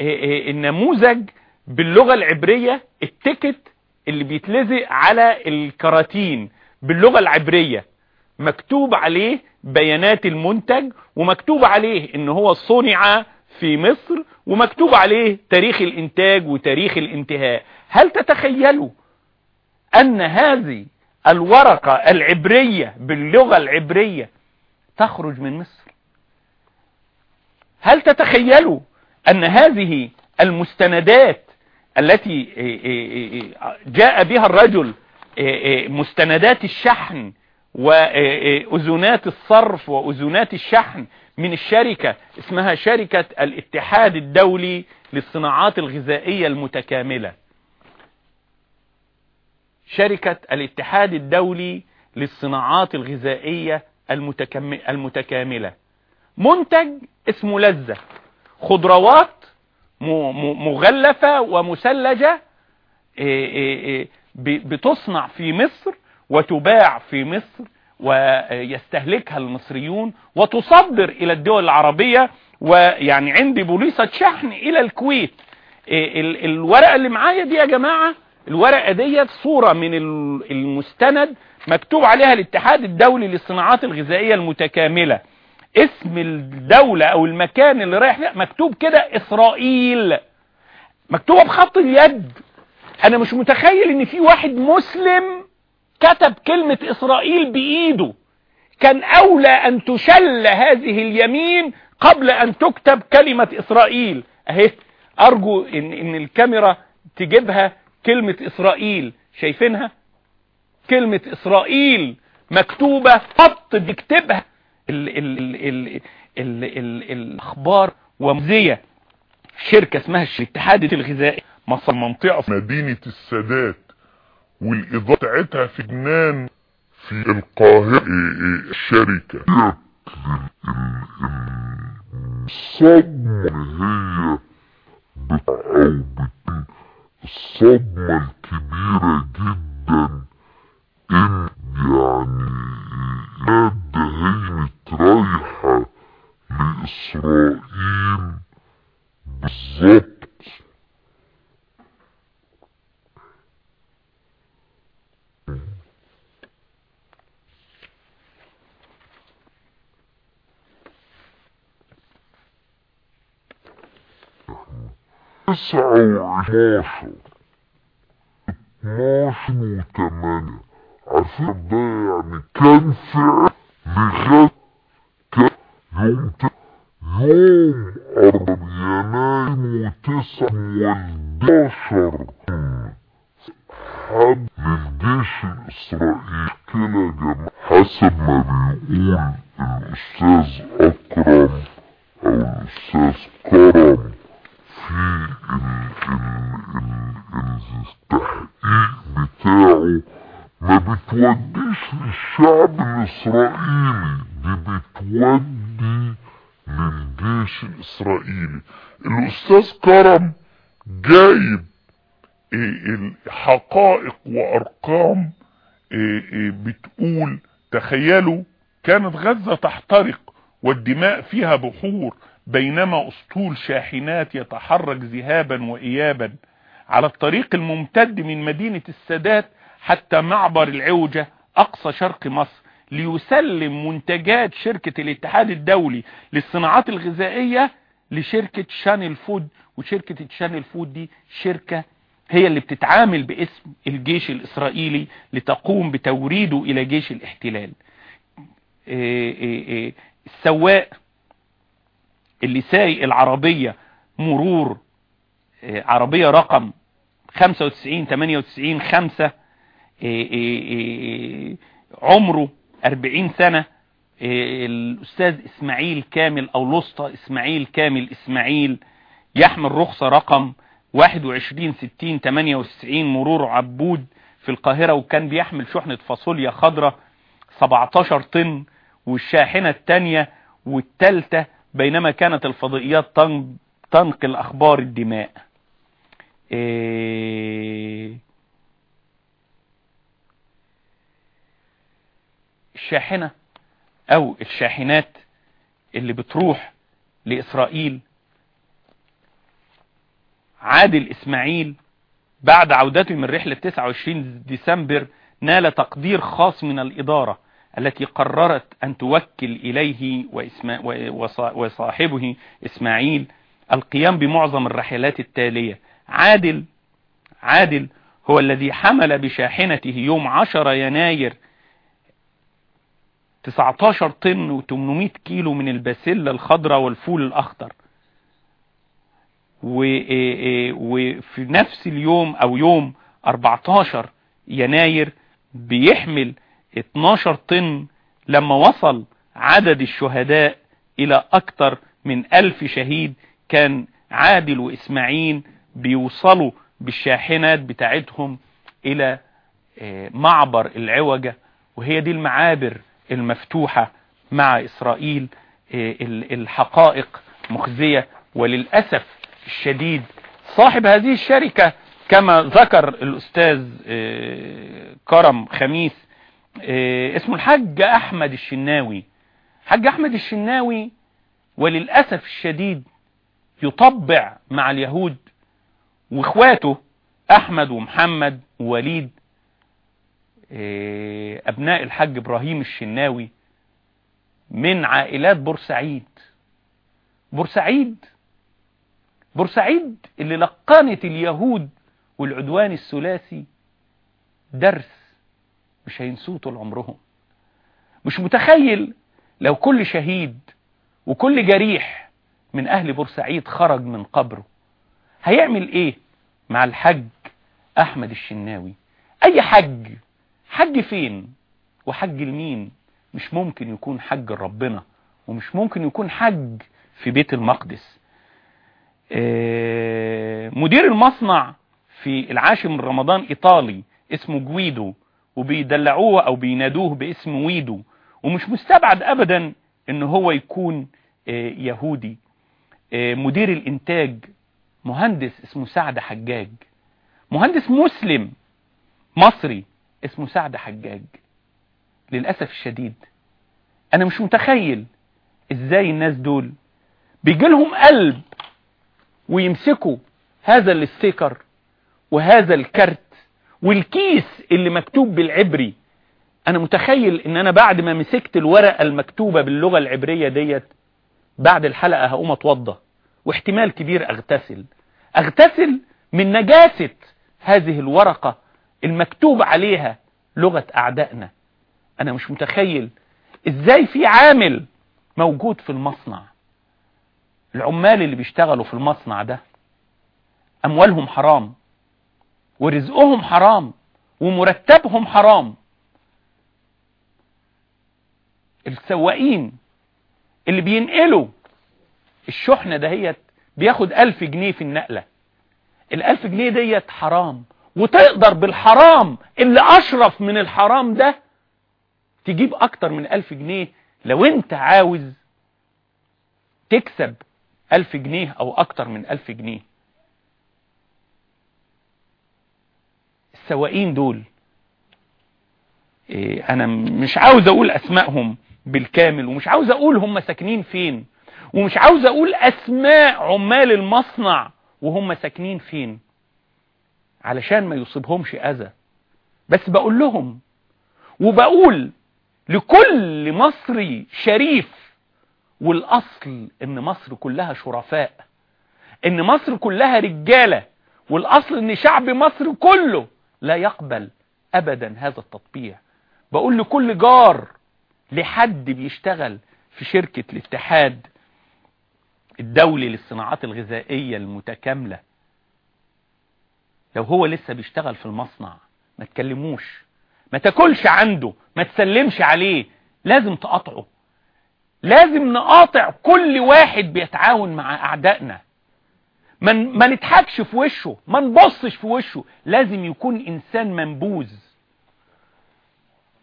النموذج باللغة العبرية التيكت اللي بيتلزق على الكراتين باللغة العبرية. مكتوب عليه بيانات المنتج ومكتوب عليه إن هو صنع في مصر ومكتوب عليه تاريخ الإنتاج وتاريخ الانتهاء. هل تتخيلوا أن هذه الورقة العبرية باللغة العبرية تخرج من مصر. هل تتخيلوا أن هذه المستندات التي جاء بها الرجل مستندات الشحن وأذونات الصرف وأذونات الشحن من الشركة اسمها شركة الاتحاد الدولي للصناعات الغذائية المتكاملة؟ شركة الاتحاد الدولي للصناعات الغذائية المتكاملة. منتج اسمه لذة. خضروات مغلفة ومسلجة بتصنع في مصر وتباع في مصر ويستهلكها المصريون وتصدر إلى الدول العربية ويعني عندي بوليصة شحن إلى الكويت. الورقة اللي معايا دي يا جماعة الورقة دي صورة من المستند مكتوب عليها الاتحاد الدولي للصناعات الغذائية المتكاملة. اسم الدولة أو المكان اللي رايح مكتوب كده إسرائيل. مكتوبة بخط اليد. أنا مش متخيل إن في واحد مسلم كتب كلمة إسرائيل بإيده. كان أولى أن تشل هذه اليمين قبل أن تكتب كلمة إسرائيل. أهي أرجو ان, إن الكاميرا تجيبها. كلمة اسرائيل شايفينها كلمة اسرائيل مكتوبة خط بيكتبها ال ال ال ال ال ال الاخبار ومزية شركة اسمها الاتحاد الغذائي مصر منطقة في مدينة السادات والإضاءة بتاعتها في جنان في القاهرة الشركة الصدمة هي أو الصدمة الكبيرة جدا إن يعني مادة هينت رايحة لإسرائيل بالظبط. تسعة وعشر اتناشر وتمانية عارفين ده يعني كان فعل لغاية كان يوم ت... يوم أربع يناير وتسعة وحداشر حد للجيش الإسرائيلي كده يا جماعة حسب ما بيقول الأستاذ أكرم أو الأستاذ كرم في التحقيق بتاعه ما بتوديش للشعب الإسرائيلي دي بتودي للجيش الإسرائيلي الأستاذ كرم جايب حقائق وأرقام بتقول تخيلوا كانت غزة تحترق والدماء فيها بحور. بينما أسطول شاحنات يتحرك ذهابا وايابا على الطريق الممتد من مدينة السادات حتى معبر العوجة أقصى شرق مصر ليسلم منتجات شركة الاتحاد الدولي للصناعات الغذائية لشركة شانل فود وشركة شانل فود دي شركة هي اللي بتتعامل باسم الجيش الإسرائيلي لتقوم بتوريده إلى جيش الاحتلال. السواق اللي سايق العربية مرور عربية رقم 95 98 5 عمره 40 سنة الأستاذ إسماعيل كامل أو لسطى إسماعيل كامل إسماعيل يحمل رخصة رقم 21 60 98 مرور عبود في القاهرة وكان بيحمل شحنة فاصوليا خضراء 17 طن والشاحنة الثانية والثالثة بينما كانت الفضائيات تنقل أخبار الدماء. الشاحنة أو الشاحنات اللي بتروح لإسرائيل. عادل إسماعيل بعد عودته من رحلة 29 ديسمبر نال تقدير خاص من الإدارة. التي قررت أن توكل إليه وصاحبه إسماعيل. القيام بمعظم الرحلات التالية. عادل عادل هو الذي حمل بشاحنته يوم 10 يناير 19 طن و800 كيلو من الباسيلا الخضراء والفول الأخضر. وفي نفس اليوم أو يوم 14 يناير بيحمل 12 طن لما وصل عدد الشهداء إلى أكثر من ألف شهيد كان عادل وإسماعيل بيوصلوا بالشاحنات بتاعتهم إلى معبر العوجة وهي دي المعابر المفتوحة مع إسرائيل الحقائق مخزية. وللأسف الشديد صاحب هذه الشركة كما ذكر الأستاذ كرم خميس اسمه الحاج أحمد الشناوي. حاج أحمد الشناوي وللأسف الشديد يطبع مع اليهود وإخواته أحمد ومحمد ووليد أبناء الحاج إبراهيم الشناوي من عائلات بورسعيد. بورسعيد بورسعيد اللي لقنت اليهود والعدوان الثلاثي درس مش هينسوه طول عمرهم مش متخيل لو كل شهيد وكل جريح من أهل بورسعيد خرج من قبره هيعمل إيه مع الحج أحمد الشناوي؟ أي حج حج فين وحج لمين مش ممكن يكون حج ربنا ومش ممكن يكون حج في بيت المقدس؟ آه، مدير المصنع في العاشر من رمضان إيطالي اسمه جويدو وبيدلعوه أو بينادوه باسم ويدو. ومش مستبعد ابدا إن هو يكون آه، يهودي. آه، مدير الإنتاج مهندس اسمه سعد حجاج. مهندس مسلم مصري اسمه سعد حجاج. للأسف الشديد. أنا مش متخيل إزاي الناس دول بيجي لهم قلب ويمسكوا هذا الستيكر وهذا الكارت والكيس اللي مكتوب بالعبري أنا متخيل إن أنا بعد ما مسكت الورقة المكتوبة باللغة العبرية ديت بعد الحلقة هقوم أتوضى واحتمال كبير أغتسل. أغتسل من نجاسة هذه الورقة المكتوب عليها لغة أعدائنا. أنا مش متخيل إزاي في عامل موجود في المصنع. العمال اللي بيشتغلوا في المصنع ده أموالهم حرام. ورزقهم حرام ومرتبهم حرام. السواقين اللي بينقلوا الشحنة دهيت بياخد ألف جنيه في النقلة. الألف جنيه ديت حرام وتقدر بالحرام اللي أشرف من الحرام ده تجيب أكتر من ألف جنيه. لو أنت عاوز تكسب ألف جنيه أو أكتر من ألف جنيه. السواقين دول. إيه أنا مش عاوز أقول أسمائهم بالكامل ومش عاوز أقول هم ساكنين فين ومش عاوز أقول أسماء عمال المصنع وهم ساكنين فين علشان ما يصيبهمش أذى. بس بقول لهم وبقول لكل مصري شريف والأصل إن مصر كلها شرفاء إن مصر كلها رجالة والأصل إن شعب مصر كله لا يقبل أبدا هذا التطبيع. بقول لكل جار لحد بيشتغل في شركة الاتحاد الدولي للصناعات الغذائية المتكاملة. لو هو لسه بيشتغل في المصنع ما تكلموش. ما تاكلش عنده ما تسلمش عليه. لازم تقاطعه. لازم نقاطع كل واحد بيتعاون مع أعدائنا. ما ما نضحكش في وشه ما نبصش في وشه. لازم يكون إنسان منبوذ.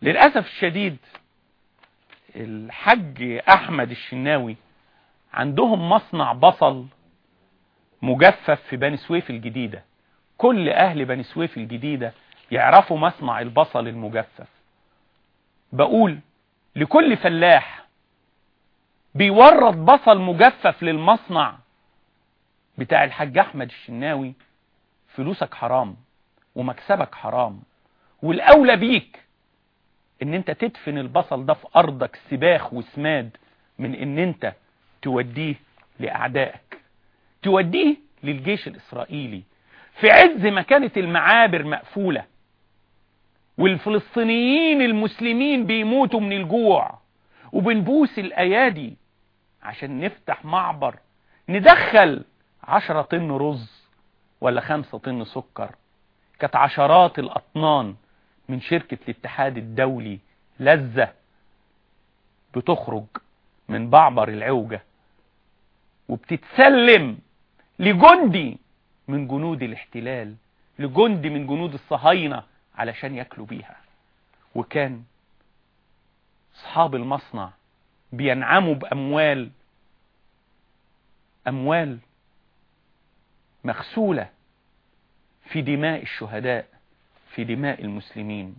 للأسف الشديد الحج أحمد الشناوي عندهم مصنع بصل مجفف في بني سويف الجديدة. كل أهل بني سويف الجديدة يعرفوا مصنع البصل المجفف. بقول لكل فلاح بيورد بصل مجفف للمصنع بتاع الحاج أحمد الشناوي فلوسك حرام ومكسبك حرام والأولى بيك إن أنت تدفن البصل ده في أرضك سباخ وسماد من إن أنت توديه لأعدائك. توديه للجيش الإسرائيلي في عز ما كانت المعابر مقفولة والفلسطينيين المسلمين بيموتوا من الجوع وبنبوس الأيادي عشان نفتح معبر ندخل عشرة طن رز ولا خمسة طن سكر. كانت عشرات الأطنان من شركة الاتحاد الدولي لذة بتخرج من بعبر العوجة وبتتسلم لجندي من جنود الاحتلال لجندي من جنود الصهاينة علشان ياكلوا بيها. وكان أصحاب المصنع بينعموا بأموال أموال مغسولة في دماء الشهداء في دماء المسلمين.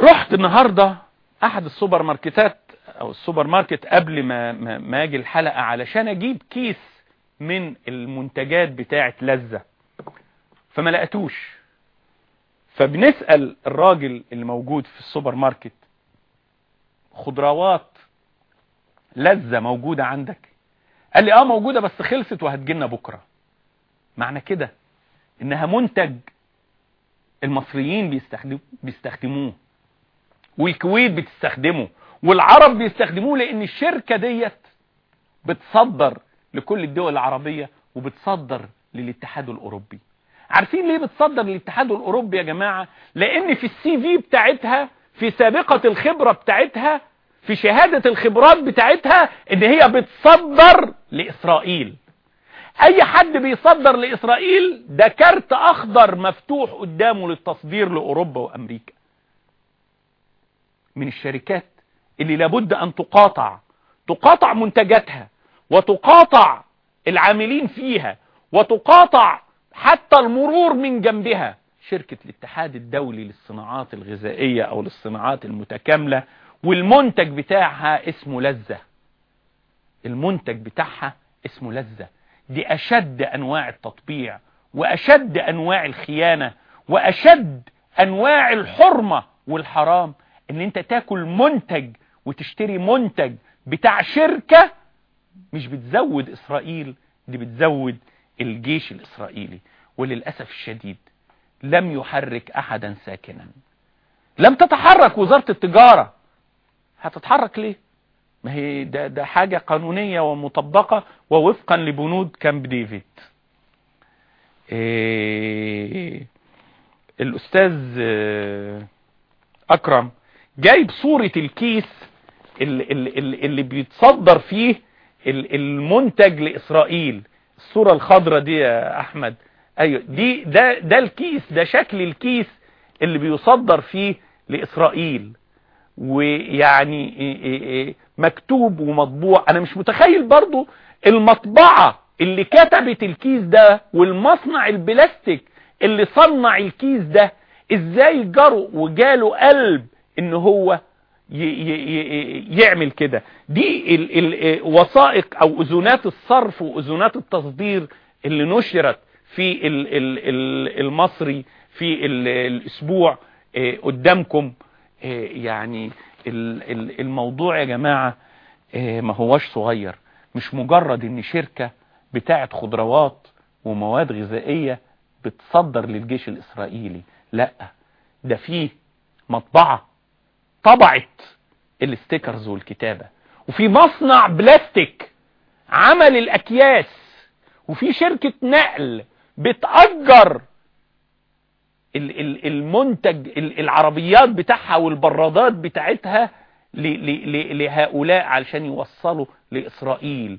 رحت النهاردة أحد السوبر ماركتات أو السوبر ماركت قبل ما, ما, أجي الحلقة علشان أجيب كيس من المنتجات بتاعة لذة. فما لقيتوش. فبنسأل الراجل اللي موجود في السوبر ماركت خضروات لذة موجودة عندك؟ قال لي آه موجودة بس خلصت وهتجينا بكرة. معنى كده إنها منتج المصريين بيستخدم بيستخدموه والكويت بتستخدمه والعرب بيستخدموه لأن الشركة ديت بتصدر لكل الدول العربية وبتصدر للاتحاد الأوروبي. عارفين ليه بتصدر للاتحاد الأوروبي يا جماعة؟ لأن في السي في بتاعتها في سابقة الخبرة بتاعتها في شهادة الخبرات بتاعتها إن هي بتصدر لإسرائيل. أي حد بيصدر لإسرائيل ده كارت أخضر مفتوح قدامه للتصدير لأوروبا وأمريكا. من الشركات اللي لابد أن تقاطع تقاطع منتجاتها وتقاطع العاملين فيها وتقاطع حتى المرور من جنبها. شركة الاتحاد الدولي للصناعات الغذائية أو للصناعات المتكاملة والمنتج بتاعها اسمه لذة. المنتج بتاعها اسمه لذة. دي أشد أنواع التطبيع وأشد أنواع الخيانة وأشد أنواع الحرمة والحرام. إن أنت تاكل منتج وتشتري منتج بتاع شركة مش بتزود إسرائيل دي بتزود الجيش الإسرائيلي. وللأسف الشديد لم يحرك احدا ساكنا. لم تتحرك وزارة التجارة. هتتحرك ليه؟ ما هي ده, ده حاجة قانونية ومطبقة ووفقا لبنود كامب ديفيد. إيه الأستاذ آه، أكرم جايب صورة الكيس اللي, اللي, اللي بيتصدر فيه ال- المنتج لإسرائيل. الصورة الخضراء دي يا أحمد. أيوة دي ده ده الكيس ده شكل الكيس اللي بيصدر فيه لإسرائيل. ويعني إيه إيه إيه مكتوب ومطبوع. أنا مش متخيل برضو المطبعة اللي كتبت الكيس ده والمصنع البلاستيك اللي صنع الكيس ده إزاي جروا وجاله قلب إن هو يعمل كده. دي ال ال وثائق أو اذونات الصرف واذونات التصدير اللي نشرت في ال ال ال المصري في ال الأسبوع قدامكم. يعني ال- ال- الموضوع يا جماعة آه، ما هوش صغير. مش مجرد إن شركة بتاعت خضروات ومواد غذائية بتصدر للجيش الإسرائيلي لأ ده فيه مطبعة طبعت الستيكرز والكتابة وفي مصنع بلاستيك عمل الأكياس وفي شركة نقل بتأجر المنتج ال- العربيات بتاعها والبرادات بتاعتها لهؤلاء علشان يوصلوا لإسرائيل.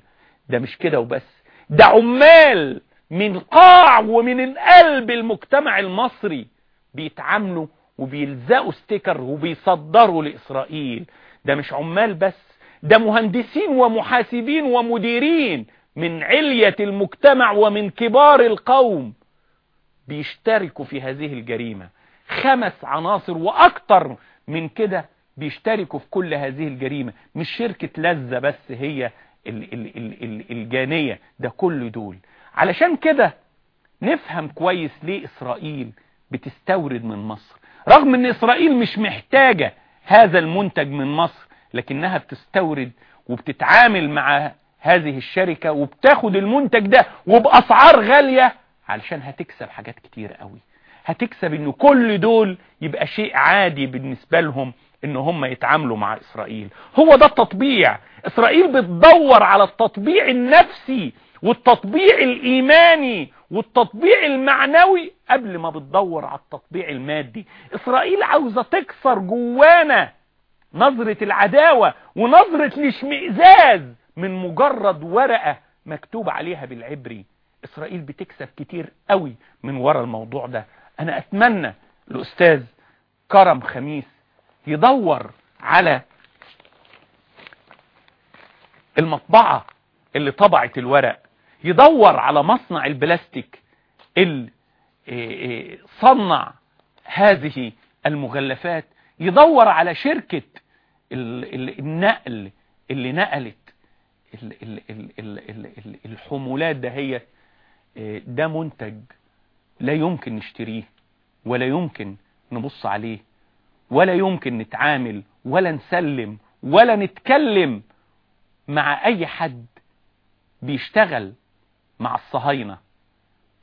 ده مش كده وبس. ده عمال من قاع ومن قلب المجتمع المصري بيتعاملوا وبيلزقوا ستيكر وبيصدروا لإسرائيل. ده مش عمال بس. ده مهندسين ومحاسبين ومديرين من علية المجتمع ومن كبار القوم. بيشتركوا في هذه الجريمة. خمس عناصر وأكتر من كده بيشتركوا في كل هذه الجريمة. مش شركة لذة بس هي ال ال ال ال الجانية ده كل دول. علشان كده نفهم كويس ليه إسرائيل بتستورد من مصر. رغم إن إسرائيل مش محتاجة هذا المنتج من مصر لكنها بتستورد وبتتعامل مع هذه الشركة وبتاخد المنتج ده وبأسعار غالية علشان هتكسب حاجات كتير قوي. هتكسب إن كل دول يبقى شيء عادي بالنسبة لهم إن هم يتعاملوا مع إسرائيل. هو ده التطبيع. إسرائيل بتدور على التطبيع النفسي والتطبيع الإيماني والتطبيع المعنوي قبل ما بتدور على التطبيع المادي. إسرائيل عاوزة تكسر جوانا نظرة العداوة ونظرة الاشمئزاز من مجرد ورقة مكتوب عليها بالعبري. إسرائيل بتكسب كتير قوي من ورا الموضوع ده. أنا أتمنى الأستاذ كرم خميس يدور على المطبعة اللي طبعت الورق يدور على مصنع البلاستيك اللي إيه إيه صنع هذه المغلفات يدور على شركة ال- ال- النقل اللي نقلت ال- ال- ال- ال- ال- ال- الحمولات ده هي إيه، ده منتج لا يمكن نشتريه ولا يمكن نبص عليه ولا يمكن نتعامل ولا نسلم ولا نتكلم مع أي حد بيشتغل مع الصهاينة.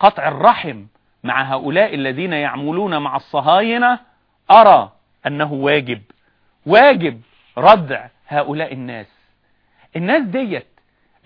قطع الرحم مع هؤلاء الذين يعملون مع الصهاينة أرى أنه واجب. واجب ردع هؤلاء الناس. الناس ديت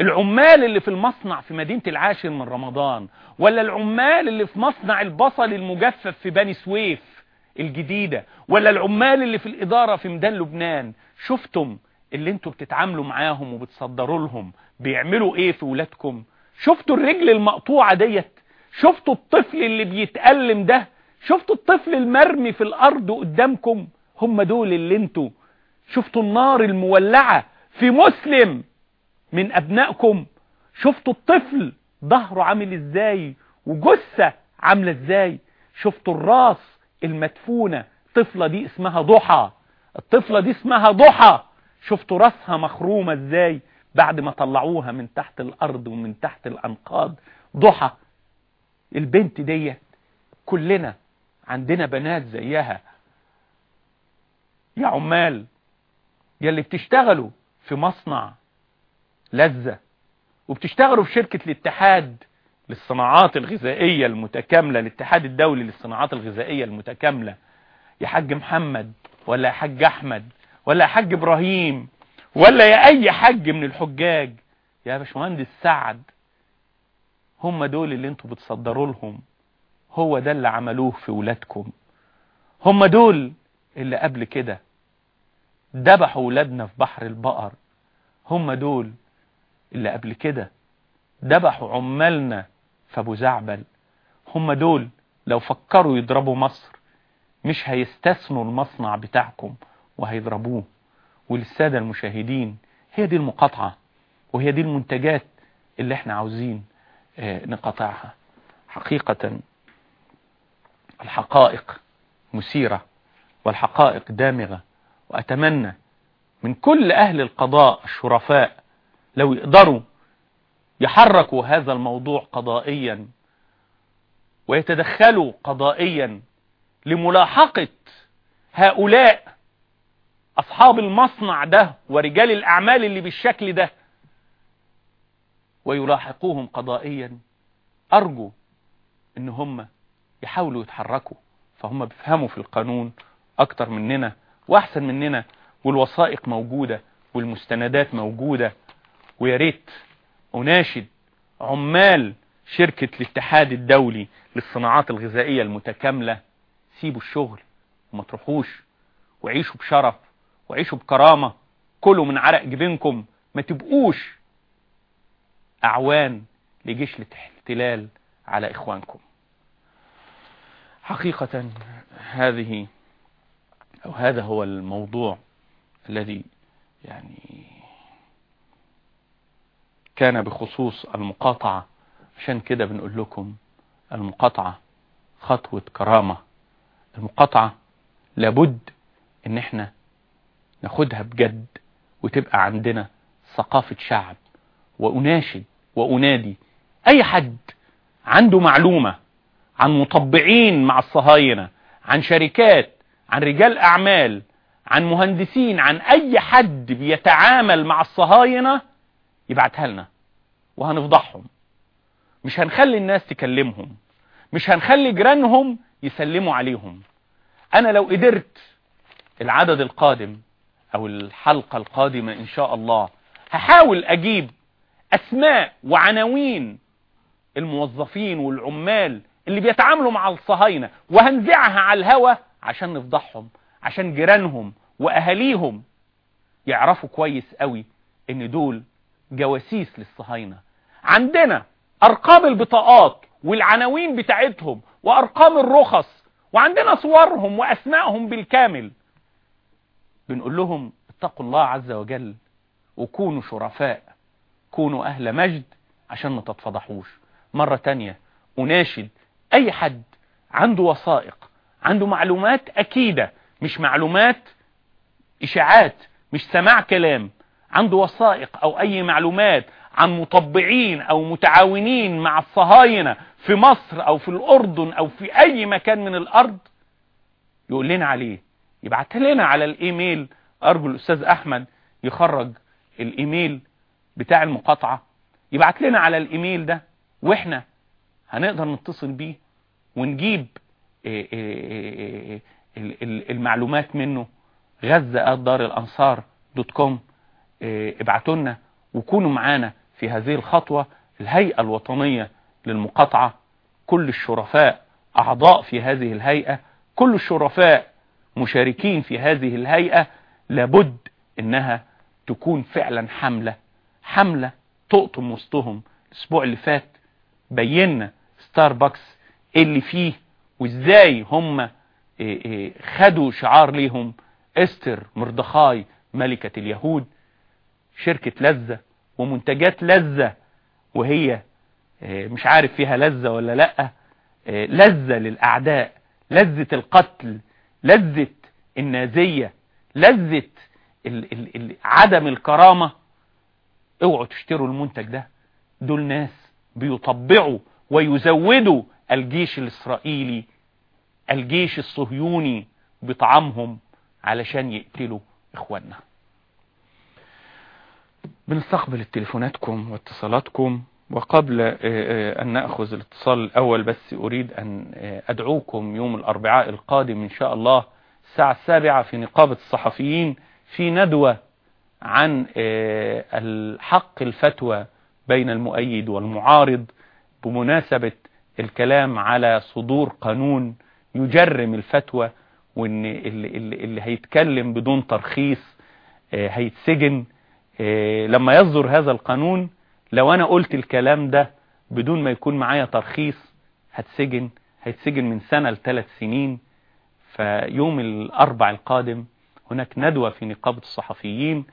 العمال اللي في المصنع في مدينة العاشر من رمضان ولا العمال اللي في مصنع البصل المجفف في بني سويف الجديدة ولا العمال اللي في الإدارة في ميدان لبنان؟ شفتم اللي أنتوا بتتعاملوا معاهم وبتصدروا لهم بيعملوا إيه في ولادكم؟ شفتوا الرجل المقطوعة ديت؟ شفتوا الطفل اللي بيتألم ده؟ شفتوا الطفل المرمي في الأرض قدامكم؟ هم دول اللي أنتوا. شفتوا النار المولعة في مسلم؟ من أبنائكم. شفتوا الطفل ظهره عامل إزاي وجثة عاملة إزاي؟ شفتوا الراس المدفونة؟ الطفلة دي اسمها ضحى. الطفلة دي اسمها ضحى. شفتوا راسها مخرومة إزاي؟ بعد ما طلعوها من تحت الأرض ومن تحت الأنقاض. ضحى. البنت ديت كلنا عندنا بنات زيها. يا عمال يا اللي بتشتغلوا في مصنع لذة. وبتشتغلوا في شركة الاتحاد للصناعات الغذائية المتكاملة الاتحاد الدولي للصناعات الغذائية المتكاملة. يا حاج محمد ولا يا حاج أحمد ولا يا حاج إبراهيم ولا يا أي حج من الحجاج. يا باشمهندس سعد هم دول اللي أنتوا بتصدروا لهم. هو ده اللي عملوه في ولادكم. هم دول اللي قبل كده ذبحوا ولادنا في بحر البقر. هم دول اللي قبل كده. ذبحوا عمالنا في أبو زعبل. هم دول لو فكروا يضربوا مصر مش هيستثنوا المصنع بتاعكم وهيضربوه. وللسادة المشاهدين هي دي المقاطعة وهي دي المنتجات اللي إحنا عاوزين آه نقاطعها. حقيقة الحقائق مثيرة والحقائق دامغة. وأتمنى من كل أهل القضاء الشرفاء لو يقدروا يحركوا هذا الموضوع قضائيا ويتدخلوا قضائيا لملاحقة هؤلاء أصحاب المصنع ده ورجال الأعمال اللي بالشكل ده ويلاحقوهم قضائيا. أرجو إن هم يحاولوا يتحركوا فهم بيفهموا في القانون أكتر مننا وأحسن مننا والوثائق موجودة والمستندات موجودة. ويا ريت أناشد عمال شركة الاتحاد الدولي للصناعات الغذائية المتكاملة سيبوا الشغل وما تروحوش وعيشوا بشرف وعيشوا بكرامة كلوا من عرق جبينكم ما تبقوش أعوان لجيش الاحتلال على إخوانكم. حقيقة هذه أو هذا هو الموضوع الذي يعني كان بخصوص المقاطعة. عشان كده بنقول لكم المقاطعة خطوة كرامة. المقاطعة لابد إن إحنا ناخدها بجد وتبقى عندنا ثقافة شعب وأناشد وأنادي. أي حد عنده معلومة عن مطبعين مع الصهاينة عن شركات عن رجال أعمال عن مهندسين عن أي حد بيتعامل مع الصهاينة يبعتها لنا. وهنفضحهم. مش هنخلي الناس تكلمهم. مش هنخلي جيرانهم يسلموا عليهم. أنا لو قدرت العدد القادم أو الحلقة القادمة إن شاء الله هحاول أجيب أسماء وعناوين الموظفين والعمال اللي بيتعاملوا مع الصهاينة وهنزعها على الهوا عشان نفضحهم عشان جيرانهم وأهاليهم يعرفوا كويس قوي إن دول جواسيس للصهاينة. عندنا أرقام البطاقات والعناوين بتاعتهم وأرقام الرخص وعندنا صورهم وأسمائهم بالكامل. بنقول لهم اتقوا الله عز وجل وكونوا شرفاء كونوا أهل مجد عشان ما تتفضحوش. مرة تانية أناشد أي حد عنده وثائق عنده معلومات أكيدة مش معلومات إشاعات مش سماع كلام. عنده وثائق أو أي معلومات عن مطبعين أو متعاونين مع الصهاينة في مصر أو في الأردن أو في أي مكان من الأرض يقول لنا عليه. يبعت لنا على الإيميل. أرجو الأستاذ أحمد يخرج الإيميل بتاع المقاطعة. يبعت لنا على الإيميل ده وإحنا هنقدر نتصل بيه ونجيب إيه إيه إيه المعلومات منه. غزة دار الأنصار دوت كوم. ابعتوا لنا وكونوا معانا في هذه الخطوة الهيئة الوطنية للمقاطعة. كل الشرفاء أعضاء في هذه الهيئة كل الشرفاء مشاركين في هذه الهيئة. لابد إنها تكون فعلا حملة حملة تقطم وسطهم. الأسبوع اللي فات بينا ستاربكس اللي فيه وإزاي هم إيه إيه خدوا شعار ليهم. إستر مردخاي ملكة اليهود. شركة لذة ومنتجات لذة وهي إيه مش عارف فيها لذة ولا لأ لذة للأعداء لذة القتل لذة النازية لذة عدم الكرامة. اوعوا تشتروا المنتج ده دول ناس بيطبعوا ويزودوا الجيش الإسرائيلي الجيش الصهيوني بطعامهم علشان يقتلوا إخواننا. بنستقبل تليفوناتكم واتصالاتكم وقبل أن نأخذ الاتصال الأول بس أريد أن أدعوكم يوم الأربعاء القادم إن شاء الله الساعة السابعة في نقابة الصحفيين في ندوة عن الحق الفتوى بين المؤيد والمعارض بمناسبة الكلام على صدور قانون يجرم الفتوى وإن اللي, اللي هيتكلم بدون ترخيص هيتسجن. لما يصدر هذا القانون لو أنا قلت الكلام ده بدون ما يكون معايا ترخيص هتسجن هيتسجن من سنة لثلاث سنين. فيوم الأربع القادم هناك ندوة في نقابة الصحفيين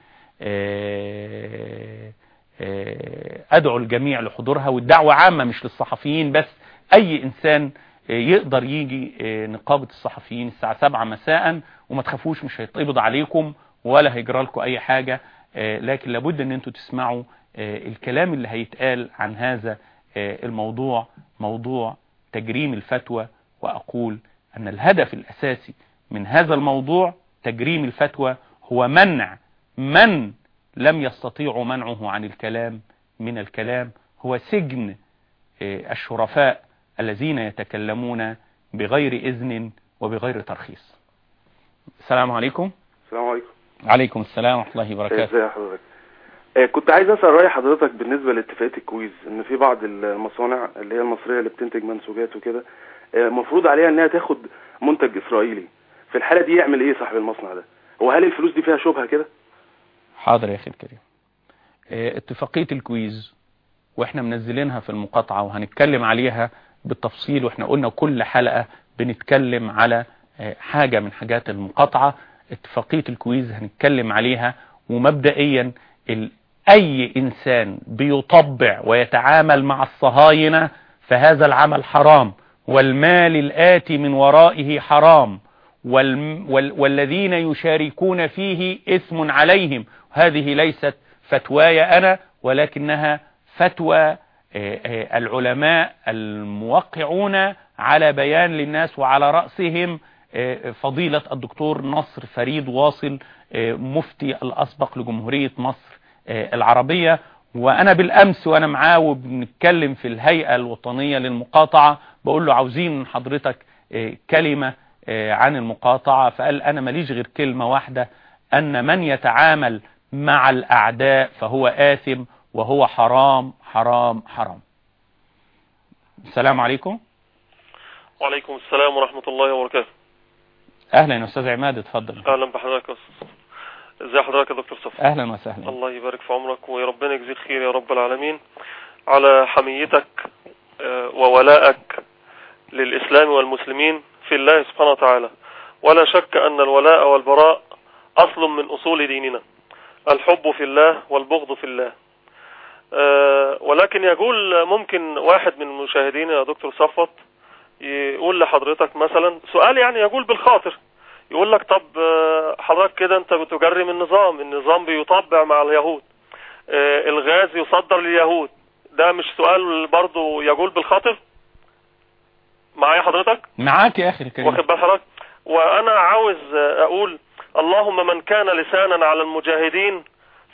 أدعو الجميع لحضورها والدعوة عامة مش للصحفيين بس أي إنسان يقدر يجي نقابة الصحفيين الساعة سبعة مساء وما تخافوش مش هيتقبض عليكم ولا هيجرى لكم أي حاجة. لكن لابد إن أنتوا تسمعوا الكلام اللي هيتقال عن هذا الموضوع موضوع تجريم الفتوى. وأقول أن الهدف الأساسي من هذا الموضوع تجريم الفتوى هو منع من لم يستطيعوا منعه عن الكلام من الكلام. هو سجن الشرفاء الذين يتكلمون بغير إذن وبغير ترخيص. السلام عليكم. السلام عليكم. عليكم السلام ورحمة الله وبركاته. ازي حضرتك؟ آه كنت عايز أسأل رأي حضرتك بالنسبة لاتفاقية الكويز إن في بعض المصانع اللي هي المصرية اللي بتنتج منسوجات وكده المفروض عليها إنها تاخد منتج إسرائيلي. في الحالة دي يعمل إيه صاحب المصنع ده؟ هو هل الفلوس دي فيها شبهة كده؟ حاضر يا أخي الكريم. اتفاقية الكويز وإحنا منزلينها في المقاطعة وهنتكلم عليها بالتفصيل وإحنا قلنا كل حلقة بنتكلم على حاجة من حاجات المقاطعة. اتفاقية الكويز هنتكلم عليها ومبدئيا أي إنسان بيطبع ويتعامل مع الصهاينة فهذا العمل حرام والمال الآتي من ورائه حرام وال وال والذين يشاركون فيه اسم عليهم. هذه ليست فتواي أنا ولكنها فتوى العلماء الموقعون على بيان للناس وعلى رأسهم فضيلة الدكتور نصر فريد واصل مفتي الأسبق لجمهورية مصر العربية. وأنا بالأمس وأنا معاه وبنتكلم في الهيئة الوطنية للمقاطعة بقول له عاوزين حضرتك كلمة عن المقاطعة. فقال أنا ماليش غير كلمة واحدة أن من يتعامل مع الأعداء فهو آثم وهو حرام حرام حرام. السلام عليكم. وعليكم السلام ورحمة الله وبركاته. أهلا يا أستاذ عماد اتفضل. أهلا بحضرتك يا أستاذ. ازي حضرتك يا دكتور صفا؟ أهلا وسهلا. الله يبارك في عمرك وربنا يجزيك خير يا رب العالمين. على حميتك وولائك للإسلام والمسلمين في الله سبحانه وتعالى. ولا شك أن الولاء والبراء أصل من أصول ديننا. الحب في الله والبغض في الله. أه ولكن يقول ممكن واحد من المشاهدين يا دكتور صفوت يقول لحضرتك مثلا سؤال يعني يقول بالخاطر. يقول لك طب حضرتك كده أنت بتجرم النظام النظام بيطبع مع اليهود. أه الغاز يصدر لليهود. ده مش سؤال برضو يقول بالخاطر؟ معايا حضرتك؟ معاك يا أخي الكريم. واخد بال حضرتك؟ وأنا عاوز أقول اللهم من كان لسانا على المجاهدين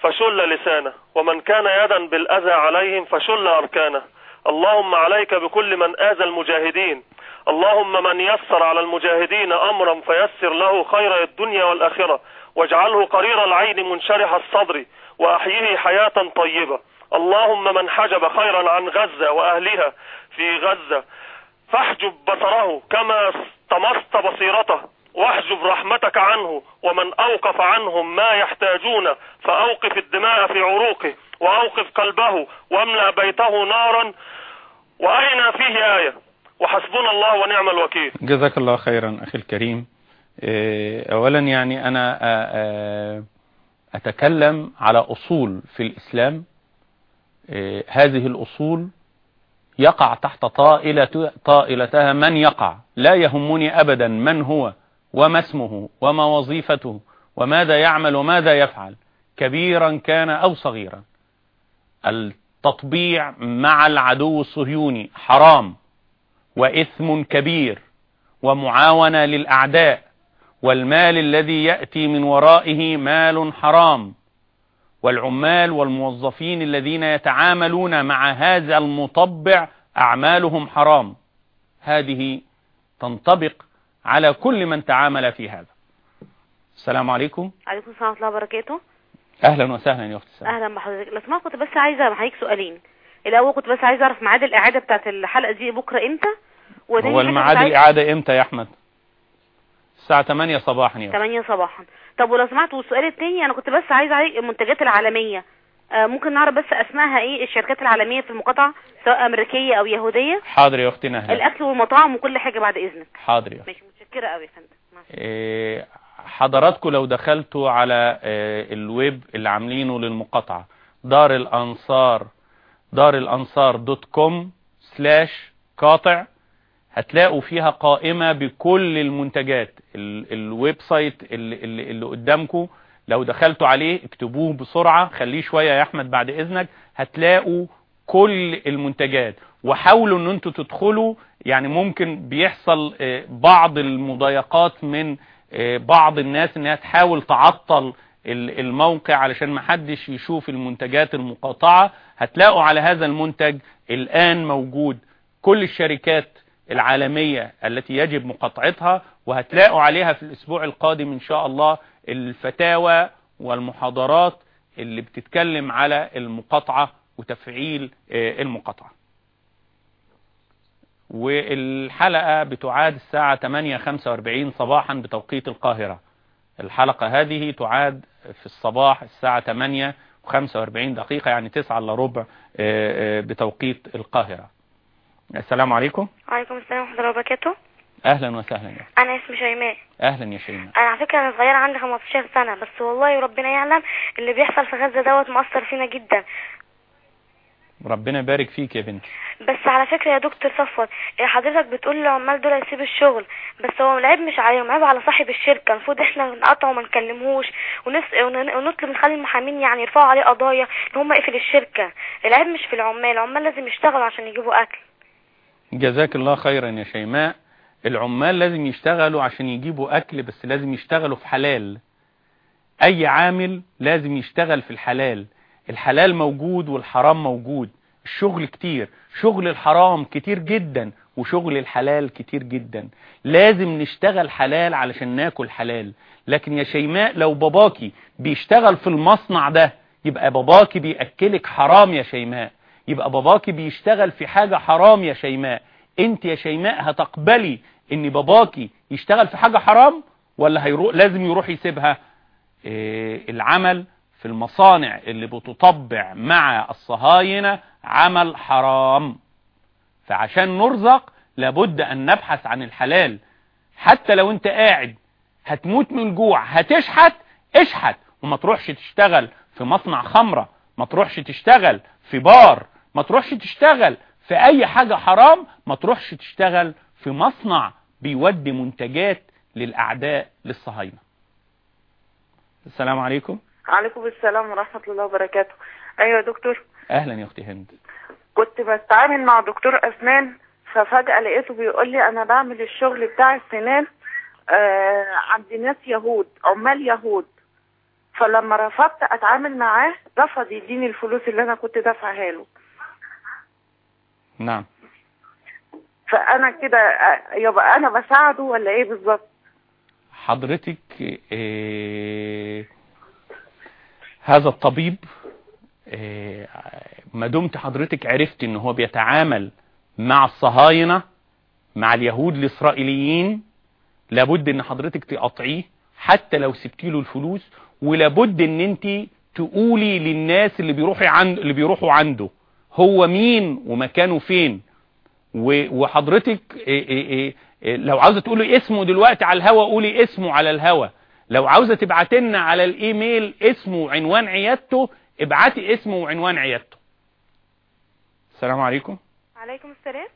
فشل لسانه ومن كان يدا بالأذى عليهم فشل أركانه. اللهم عليك بكل من آذى المجاهدين. اللهم من يسر على المجاهدين أمرا فيسر له خير الدنيا والآخرة واجعله قرير العين منشرح الصدر وأحيه حياة طيبة. اللهم من حجب خيرا عن غزة وأهلها في غزة فاحجب بصره كما طمست بصيرته واحجب رحمتك عنه ومن أوقف عنهم ما يحتاجون فأوقف الدماء في عروقه وأوقف قلبه واملأ بيته نارا وأرنا فيه آية. وحسبنا الله ونعم الوكيل. جزاك الله خيرا أخي الكريم. إيه، أولا يعني أنا آه، آه، أتكلم على أصول في الإسلام. إيه، هذه الأصول يقع تحت طائلة طائلتها من يقع. لا يهمني أبدا من هو وما اسمه وما وظيفته وماذا يعمل وماذا يفعل. كبيرا كان أو صغيرا. التطبيع مع العدو الصهيوني حرام. وإثم كبير ومعاونة للأعداء والمال الذي يأتي من ورائه مال حرام والعمال والموظفين الذين يتعاملون مع هذا المطبع أعمالهم حرام. هذه تنطبق على كل من تعامل في هذا. السلام عليكم. عليكم السلام ورحمة الله وبركاته. أهلا وسهلا يا أخت سلام أهلا بحضرتك. لو سمحت كنت بس عايزة محيك سؤالين. الأول كنت بس عايزة أعرف ميعاد الإعادة بتاعت الحلقة دي إمتى؟ وتاني هو الميعاد الإعادة إمتى يا أحمد؟ الساعة 8 صباحا يا أخت. 8 صباحا. طب ولو سمحت والسؤال التاني أنا كنت بس أعرف المنتجات العالمية. آه ممكن نعرف بس أسمائها إيه؟ الشركات العالمية في المقاطعة سواء أمريكية أو يهودية؟ حاضر يا أختنا هلا الأكل والمطاعم وكل حاجة بعد إذنك. حاضر يا أختي. ماشي متشكرة أوي يا فندم. إيه، حضراتكم لو دخلتوا على إيه، الويب اللي عاملينه للمقاطعة دار الأنصار دار الأنصار dot com slash قاطع. هتلاقوا فيها قائمة بكل المنتجات. ال- website اللي, اللي, قدامكم لو دخلتوا عليه اكتبوه بسرعة خليه شوية يا أحمد بعد إذنك. هتلاقوا كل المنتجات. وحاولوا إن أنتوا تدخلوا. يعني ممكن بيحصل آه، بعض المضايقات من آه، بعض الناس إنها تحاول تعطل الموقع علشان ما حدش يشوف المنتجات المقاطعة. هتلاقوا على هذا المنتج الآن موجود كل الشركات العالمية التي يجب مقاطعتها وهتلاقوا عليها في الأسبوع القادم إن شاء الله الفتاوى والمحاضرات اللي بتتكلم على المقاطعة وتفعيل آه، المقاطعة. والحلقة بتعاد الساعة 8:45 صباحا بتوقيت القاهرة. الحلقة هذه تعاد في الصباح الساعة 8 و45 دقيقة يعني 9 إلا ربع آه، آه، بتوقيت القاهرة. السلام عليكم. وعليكم السلام ورحمة الله وبركاته. أهلا وسهلا يا أنا اسمي شيماء. أهلا يا شيماء. أنا على فكرة أنا صغيرة عندي 15 سنة بس والله ربنا يعلم اللي بيحصل في غزة دوت مؤثر فينا جدا. ربنا يبارك فيك يا بنتي. بس على فكرة يا دكتور صفوت إيه حضرتك بتقول للعمال دول يسيبوا الشغل بس هو العيب مش عليهم عيب على صاحب الشركة. المفروض إحنا نقطعه وما نكلمهوش ونس... ون- ونطلب نخلي المحامين يعني يرفعوا عليه قضايا إن هم يقفل الشركة. العيب مش في العمال العمال لازم يشتغلوا عشان يجيبوا أكل. جزاك الله خيرا يا شيماء. العمال لازم يشتغلوا عشان يجيبوا أكل بس لازم يشتغلوا في حلال. أي عامل لازم يشتغل في الحلال. الحلال موجود والحرام موجود. الشغل كتير. شغل الحرام كتير جدا وشغل الحلال كتير جدا. لازم نشتغل حلال علشان ناكل حلال. لكن يا شيماء لو باباكي بيشتغل في المصنع ده يبقى باباكي بيأكلك حرام يا شيماء. يبقى باباكي بيشتغل في حاجة حرام يا شيماء. انت يا شيماء هتقبلي ان باباكي يشتغل في حاجة حرام؟ ولا هيروح لازم يروح يسيبها؟ إيه العمل في المصانع اللي بتطبع مع الصهاينة عمل حرام. فعشان نرزق لابد أن نبحث عن الحلال. حتى لو أنت قاعد هتموت من الجوع هتشحت اشحت. وما تروحش تشتغل في مصنع خمرة ما تروحش تشتغل في بار ما تروحش تشتغل في أي حاجة حرام ما تروحش تشتغل في مصنع بيودي منتجات للأعداء للصهاينة. السلام عليكم. عليكم السلام ورحمة الله وبركاته. أيوة يا دكتور. أهلا يا أختي هند. كنت بستعامل مع دكتور أسنان ففجأة لقيته بيقول لي أنا بعمل الشغل بتاع السنان آه عند ناس يهود عمال يهود. فلما رفضت أتعامل معاه رفض يديني الفلوس اللي أنا كنت دافعها له. نعم. فأنا كده آه، يبقى أنا بساعده ولا إيه بالظبط؟ حضرتك إيه هذا الطبيب إيه ما دمت حضرتك عرفت إن هو بيتعامل مع الصهاينة مع اليهود الإسرائيليين. لابد إن حضرتك تقاطعيه حتى لو سبتي له الفلوس ولابد إن أنت تقولي للناس اللي بيروحوا عنده اللي بيروحوا عنده هو مين ومكانه فين. وحضرتك إيه إيه لو عاوزة تقولي اسمه دلوقتي على الهوا قولي اسمه على الهوا. لو عاوزه تبعتي لنا على الإيميل اسمه وعنوان عيادته ابعتي اسمه وعنوان عيادته. السلام عليكم. عليكم السلام.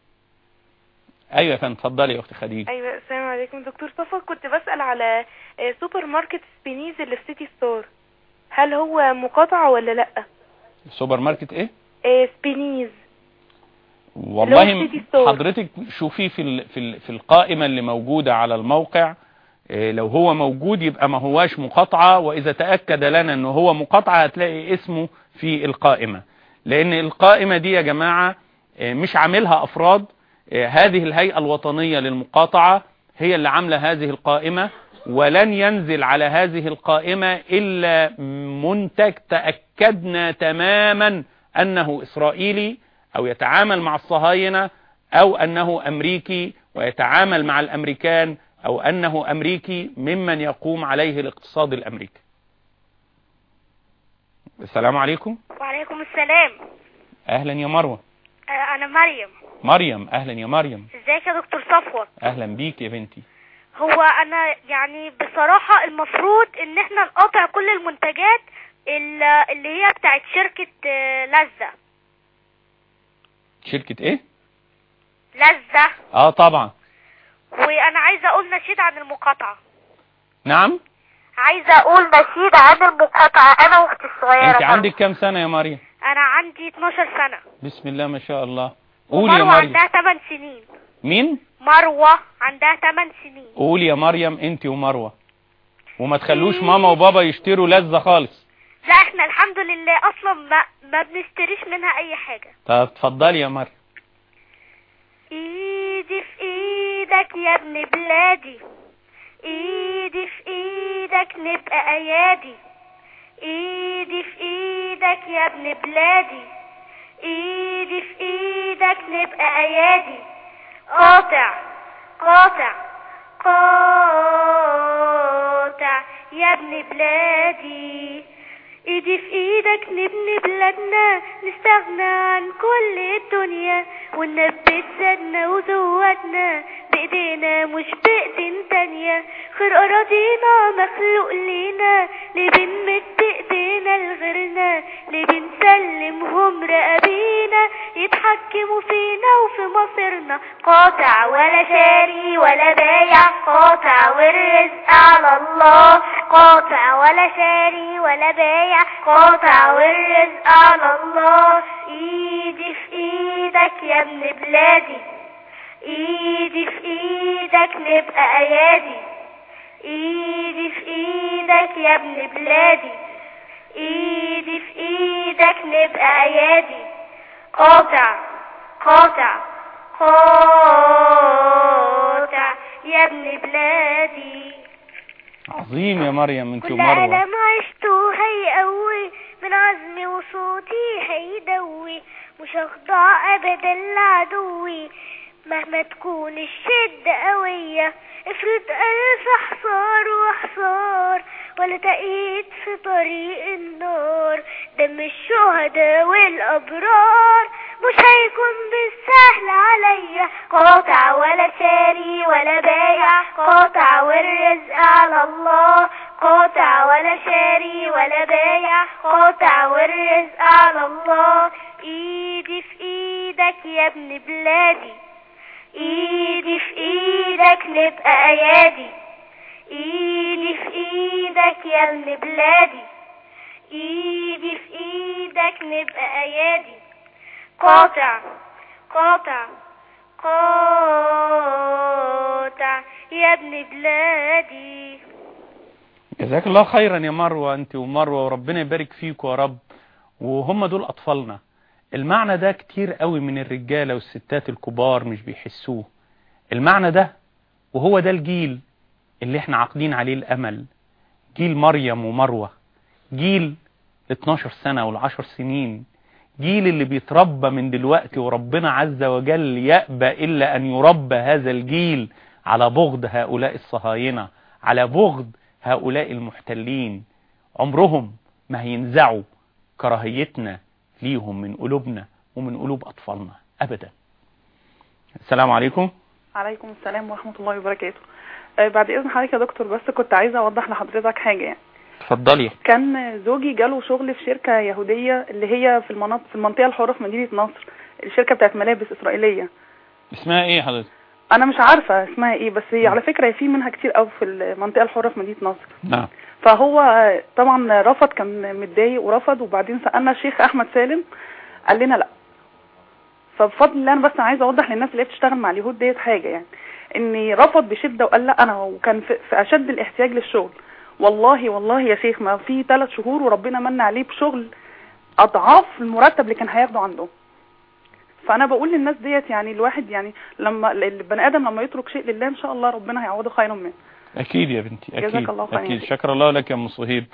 أيوه يا فندم اتفضلي يا اخت خديجة. أيوه السلام عليكم. دكتور صفا كنت بسأل على آه، سوبر ماركت سبينيز اللي في City Stars. هل هو مقاطعة ولا لأ؟ سوبر ماركت إيه؟ آه، سبينيز. والله. حضرتك شوفي في ال- في ال- في القائمة اللي موجودة على الموقع. لو هو موجود يبقى ما هواش مقاطعة وإذا تأكد لنا إنه هو مقاطعة هتلاقي اسمه في القائمة. لأن القائمة دي يا جماعة إيه، مش عاملها أفراد. إيه، هذه الهيئة الوطنية للمقاطعة هي اللي عاملة هذه القائمة ولن ينزل على هذه القائمة إلا منتج تأكدنا تماما أنه إسرائيلي أو يتعامل مع الصهاينة أو أنه أمريكي ويتعامل مع الأمريكان أو أنه أمريكي ممن يقوم عليه الاقتصاد الأمريكي. السلام عليكم. وعليكم السلام. أهلا يا مروة. آه، أنا مريم. مريم أهلا يا مريم. إزيك يا دكتور صفوت أهلا بيك يا بنتي. هو أنا يعني بصراحة المفروض إن إحنا نقاطع كل المنتجات ال- اللي هي بتاعت شركة آه، لذة. شركة إيه؟ لذة. آه طبعا. وأنا عايزة أقول نشيد عن المقاطعة. نعم؟ عايزة أقول نشيد عن المقاطعة. أنا وأختي الصغيرة أنت. عندك كام سنة يا مريم أنا عندي 12 سنة. بسم الله ما شاء الله. قولي يا مريم عندها 8 سنين. مين؟ مروة عندها 8 سنين. قولي يا مريم أنت ومروة. وما تخلوش ماما وبابا يشتروا لذة خالص. لا إحنا الحمد لله أصلا ما ما بنشتريش منها أي حاجة. طب اتفضلي يا مريم إيدي في إيدك يا ابن بلادي. إيدي في إيدك نبقى أيادي. إيدي في إيدك يا ابن بلادي. إيدي في إيدك نبقى أيادي. قاطع قاطع قاطع يا ابن بلادي. إيدي في إيدك نبني بلادنا نستغنى عن كل الدنيا وننبت زادنا وزودنا بايدينا مش بايدين تانية. خير أراضينا مخلوق لينا. ليه بنمد ايدينا لغيرنا. ليه بنسلمهم رقابينا يتحكموا فينا وفي مصيرنا. قاطع ولا شاري ولا بايع. قاطع والرزق على الله. قاطع ولا شاري ولا بايع. قاطع والرزق على الله. إيدي في إيدك يا ابن بلادي. ايدي في إيدك نبقى أيادي. إيدي في إيدك يا ابن بلادي. إيدي في إيدك نبقى أيادي. قاطع قاطع قاطع يا ابن بلادي. عظيم يا مريم انت كل ومروة. ألم عشته هيقوي من عزمي وصوتي هيدوي مش هخضع أبدا لعدوي. مهما تكون الشدة قوية. افرض ألف حصار وحصار ولا تقيت في طريق النار. دم الشهداء والأبرار مش هيكون بالسهل عليا. قاطع ولا شاري ولا بايع قاطع والرزق على الله. قاطع ولا شاري ولا بايع قاطع والرزق على الله. إيدي في إيدك يا ابن بلادي. إيدي في إيدك نبقى أيادي. إيدي في إيدك يا ابن بلادي. إيدي في إيدك نبقى أيادي. قاطع قاطع قاطع يا ابن بلادي. جزاك الله خيرا يا مروة أنت ومروة وربنا يبارك فيكم يا رب. وهم دول أطفالنا. المعنى ده كتير قوي من الرجالة والستات الكبار مش بيحسوه. المعنى ده وهو ده الجيل اللي إحنا عاقدين عليه الأمل. جيل مريم ومروة. جيل 12 سنة وال10 سنين. جيل اللي بيتربى من دلوقتي وربنا عز وجل يأبى إلا أن يربى هذا الجيل على بغض هؤلاء الصهاينة على بغض هؤلاء المحتلين. عمرهم ما هينزعوا كراهيتنا ليهم من قلوبنا ومن قلوب أطفالنا. أبدا. السلام عليكم. عليكم السلام ورحمة الله وبركاته. آه، بعد إذن حضرتك يا دكتور بس كنت عايزة أوضح لحضرتك حاجة. يعني اتفضلي. كان زوجي جاله شغل في شركة يهودية اللي هي في المناطق في المنطقة الحرة في مدينة نصر الشركة بتاعت ملابس إسرائيلية. اسمها إيه حضرتك؟ أنا مش عارفة اسمها إيه بس هي على فكرة في منها كتير قوي في المنطقة الحرة في مدينة نصر. نعم. فهو طبعا رفض كان متضايق ورفض وبعدين سألنا الشيخ أحمد سالم قال لنا لأ. فبفضل الله أنا بس عايزة أوضح للناس اللي بتشتغل مع اليهود ديت حاجة يعني. اني رفض بشدة وقال لأ أنا وكان في أشد الاحتياج للشغل. والله والله يا شيخ ما في ثلاث شهور وربنا من عليه بشغل أضعاف المرتب اللي كان هياخده عنده. فأنا بقول للناس ديت يعني الواحد يعني لما البني آدم لما يترك شيء لله إن شاء الله ربنا هيعوضه خيرا منه أكيد يا بنتي أكيد جزاك الله. أكيد. شكر الله لك يا أم صهيب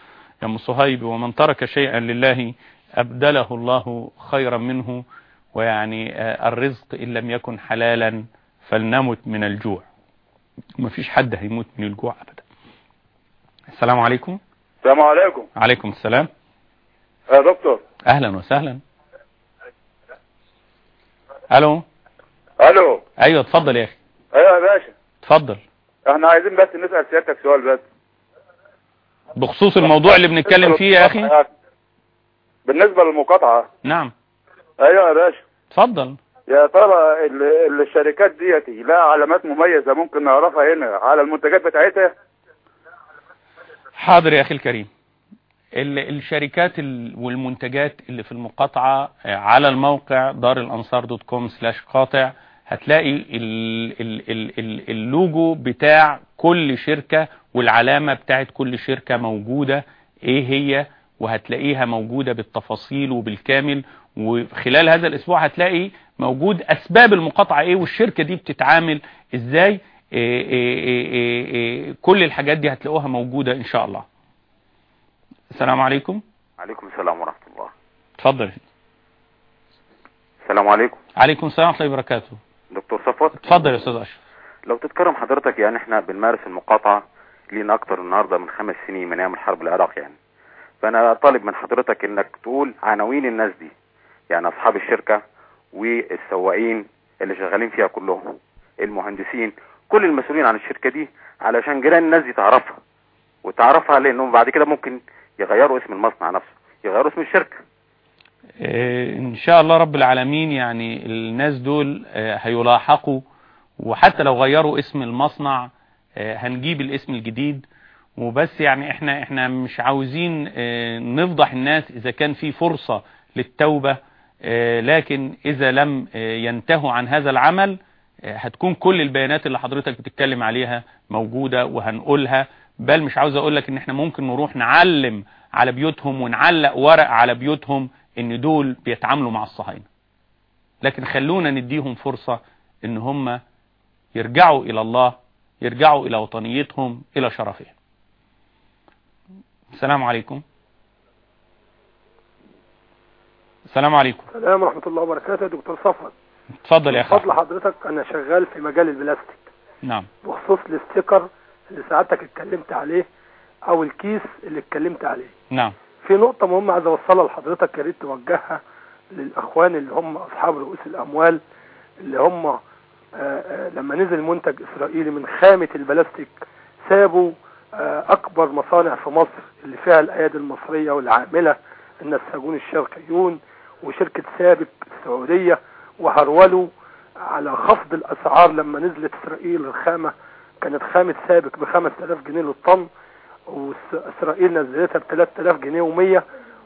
يا أم صهيب ومن ترك شيئا لله أبدله الله خيرا منه ويعني آه، الرزق إن لم يكن حلالا فلنمت من الجوع. ما فيش حد هيموت من الجوع أبدا. السلام عليكم. السلام عليكم. عليكم السلام. يا دكتور. أهلا وسهلا. ألو. ألو. أيوة اتفضل يا أخي. أيوه يا باشا. اتفضل. إحنا عايزين بس نسأل سيادتك سؤال بس. بخصوص الموضوع اللي بنتكلم فيه يا أخي. بالنسبة للمقاطعة. نعم. أيوه يا باشا. اتفضل. يا ترى ال- الشركات ديت لها علامات مميزة ممكن نعرفها هنا على المنتجات بتاعتها؟ حاضر يا أخي الكريم. ال- الشركات ال- والمنتجات اللي في المقاطعة آه، على الموقع دار الأنصار dot com slash قاطع هتلاقي ال ال ال ال اللوجو بتاع كل شركة والعلامة بتاعت كل شركة موجودة. إيه هي؟ وهتلاقيها موجودة بالتفاصيل وبالكامل. وخلال هذا الأسبوع هتلاقي موجود أسباب المقاطعة. إيه؟ والشركة دي بتتعامل إزاي؟ إيه إيه إيه إيه إيه كل الحاجات دي هتلاقوها موجودة إن شاء الله. السلام عليكم. عليكم السلام ورحمة الله. اتفضل. السلام عليكم. عليكم السلام ورحمة الله وبركاته. دكتور صفوت اتفضل يا أستاذ أشرف. لو تتكرم حضرتك يعني إحنا بنمارس المقاطعة لينا أكتر النهاردة من خمس سنين من أيام الحرب العراق يعني. فأنا طالب من حضرتك إنك تقول عناوين الناس دي يعني أصحاب الشركة والسواقين اللي شغالين فيها كلهم المهندسين كل المسؤولين عن الشركة دي علشان جيران الناس دي تعرفها وتعرفها لأنهم بعد كده ممكن يغيروا اسم المصنع نفسه يغيروا اسم الشركة. آه، إن شاء الله رب العالمين يعني الناس دول آه، هيلاحقوا. وحتى لو غيروا اسم المصنع آه، هنجيب الاسم الجديد. وبس يعني إحنا إحنا مش عاوزين نفضح الناس إذا كان في فرصة للتوبة. لكن إذا لم ينتهوا عن هذا العمل هتكون كل البيانات اللي حضرتك بتتكلم عليها موجودة وهنقولها. بل مش عاوز أقول لك إن إحنا ممكن نروح نعلم على بيوتهم ونعلق ورق على بيوتهم. إن دول بيتعاملوا مع الصهاينة. لكن خلونا نديهم فرصة إن هم يرجعوا إلى الله يرجعوا إلى وطنيتهم إلى شرفهم. السلام عليكم. السلام عليكم. السلام ورحمة الله وبركاته دكتور صفوت اتفضل يا أخي. فضل حضرتك أنا شغال في مجال البلاستيك. نعم. بخصوص ال sticker اللي سعادتك اتكلمت عليه أو الكيس اللي اتكلمت عليه. نعم. في نقطة مهمة عايز أوصلها لحضرتك يا ريت توجهها للأخوان اللي هم أصحاب رؤوس الأموال اللي هم آه، آه، لما نزل منتج إسرائيلي من خامة البلاستيك سابوا آه، أكبر مصانع في مصر اللي فيها الأيادي المصرية والعاملة النساجون الشرقيون وشركة سابك السعودية وهرولوا على خفض الأسعار لما نزلت إسرائيل الخامة كانت خامة سابك ب 5000 جنيه للطن. وإسرائيل نزلتها ب 3000 جنيه و100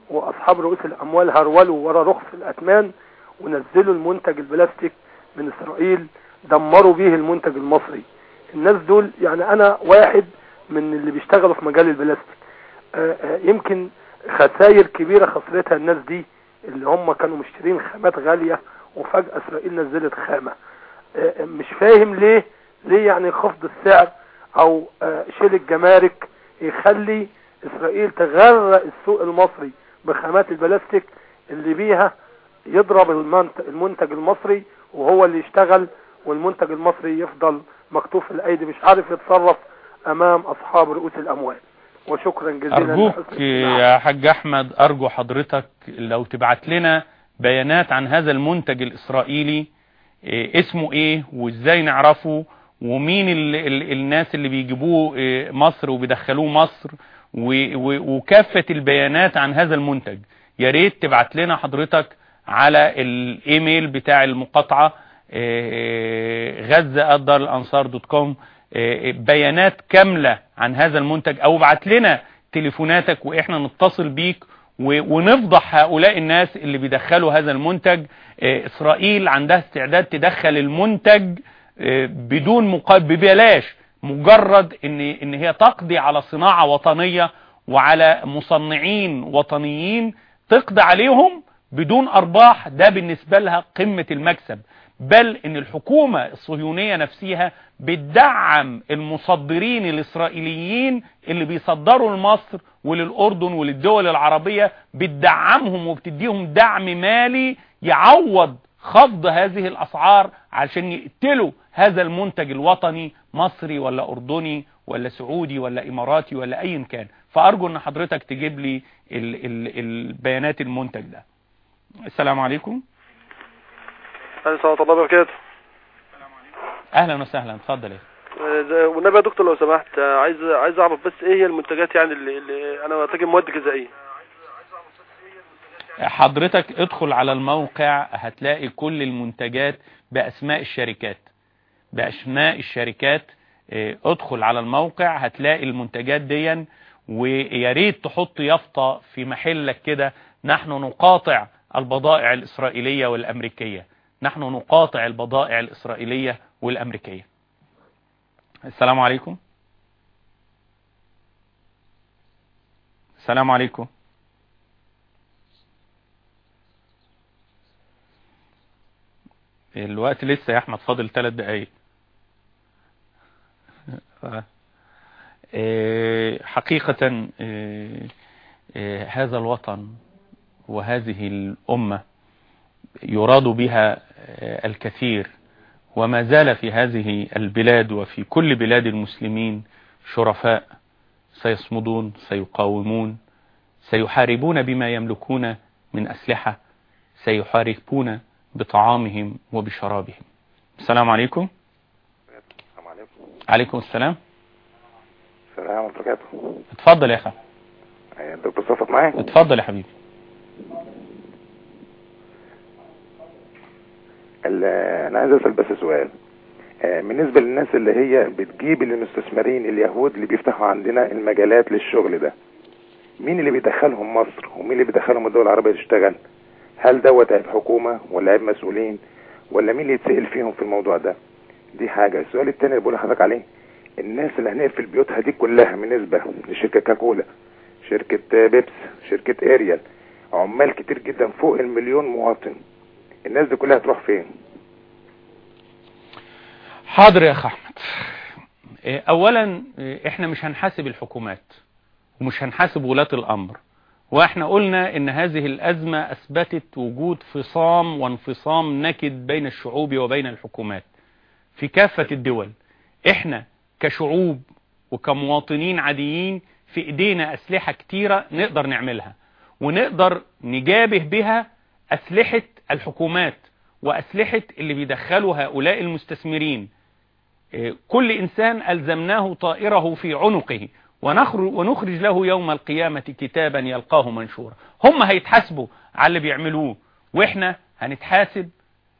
وأصحاب رؤوس الأموال هرولوا ورا رخص الأثمان ونزلوا المنتج البلاستيك من إسرائيل دمروا بيه المنتج المصري. الناس دول يعني أنا واحد من اللي بيشتغلوا في مجال البلاستيك. آه، آه، يمكن خسائر كبيرة خسرتها الناس دي اللي هم كانوا مشترين خامات غالية وفجأة إسرائيل نزلت خامة. آه، مش فاهم ليه ليه يعني خفض السعر أو شيل الجمارك يخلي إسرائيل تغرق السوق المصري بخامات البلاستيك اللي بيها يضرب المنت- المنتج المصري وهو اللي يشتغل والمنتج المصري يفضل مكتوف الأيدي مش عارف يتصرف أمام أصحاب رؤوس الأموال وشكرا جزيلا أرجوك. يا حاج أحمد أرجو حضرتك لو تبعت لنا بيانات عن هذا المنتج الإسرائيلي إيه اسمه إيه وإزاي نعرفه ومين ال ال الناس اللي بيجيبوه إيه مصر وبيدخلوه مصر وكافة البيانات عن هذا المنتج. يا ريت تبعت لنا حضرتك على الإيميل بتاع المقاطعة غزة الدار الأنصار dot com بيانات كاملة عن هذا المنتج أو ابعت لنا تليفوناتك وإحنا نتصل بيك ونفضح هؤلاء الناس اللي بيدخلوا هذا المنتج. آه، إسرائيل عندها استعداد تدخل المنتج آه، بدون مقابل ببلاش. مجرد ان إن هي تقضي على صناعة وطنية وعلى مصنعين وطنيين تقضي عليهم بدون أرباح ده بالنسبة لها قمة المكسب. بل إن الحكومة الصهيونية نفسها بتدعم المصدرين الإسرائيليين اللي بيصدروا لمصر وللأردن وللدول العربية بتدعمهم وبتديهم دعم مالي يعوض خفض هذه الأسعار عشان يقتلوا هذا المنتج الوطني مصري ولا أردني ولا سعودي ولا إماراتي ولا أي كان فأرجو أن حضرتك تجيب لي ال ال البيانات المنتج ده. السلام عليكم. السلام ورحمة الله وبركاته أهلا وسهلا اتفضل يا والنبي يا دكتور لو سمحت عايز عايز أعرف بس إيه هي المنتجات يعني اللي, اللي أنا بتاجر مواد غذائية؟ حضرتك ادخل على الموقع هتلاقي كل المنتجات بأسماء الشركات. بأسماء الشركات آه، ادخل على الموقع هتلاقي المنتجات دي ويا ريت تحط يافطة في محلك كده. نحن نقاطع البضائع الإسرائيلية والأمريكية. نحن نقاطع البضائع الإسرائيلية والأمريكية. السلام عليكم. السلام عليكم. الوقت لسه يا أحمد فاضل ثلاث دقايق. آه. آه، حقيقة آه، آه، هذا الوطن وهذه الأمة يراد بها آه، الكثير وما زال في هذه البلاد وفي كل بلاد المسلمين شرفاء سيصمدون سيقاومون سيحاربون بما يملكون من أسلحة سيحاربون بطعامهم وبشرابهم. السلام عليكم. عليكم عليكم السلام. السلام ورحمة الله وبركاته. اتفضل يا أخي. آه، دكتور صفت معايا اتفضل يا حبيبي. ال- أنا عايز أسأل بس سؤال. آه، بالنسبة للناس اللي هي بتجيب المستثمرين اليهود اللي بيفتحوا عندنا المجالات للشغل ده مين اللي بيدخلهم مصر ومين اللي بيدخلهم الدول العربية تشتغل؟ هل دوت عيب حكومة ولا عيب مسؤولين ولا مين اللي يتسأل فيهم في الموضوع ده؟ دي حاجة. السؤال الثاني اللي بقول لحضرتك عليه الناس اللي هنقفل بيوتها دي كلها بالنسبة لشركة Coca-Cola شركة آه، بيبس شركة Ariel عمال كتير جدا فوق المليون مواطن. الناس دي كلها هتروح فين؟ حاضر يا أخ أحمد. إيه، اولا إيه، إحنا مش هنحاسب الحكومات ومش هنحاسب ولاة الأمر. وإحنا قلنا إن هذه الأزمة أثبتت وجود فصام وانفصام نكد بين الشعوب وبين الحكومات. في كافة الدول. إحنا كشعوب وكمواطنين عاديين في إيدينا أسلحة كتيرة نقدر نعملها ونقدر نجابه بها أسلحة الحكومات وأسلحة اللي بيدخلوا هؤلاء المستثمرين. إيه، كل إنسان ألزمناه طائره في عنقه ونخرج, ونخرج له يوم القيامة كتابا يلقاه منشورا. هم هيتحاسبوا على اللي بيعملوه وإحنا هنتحاسب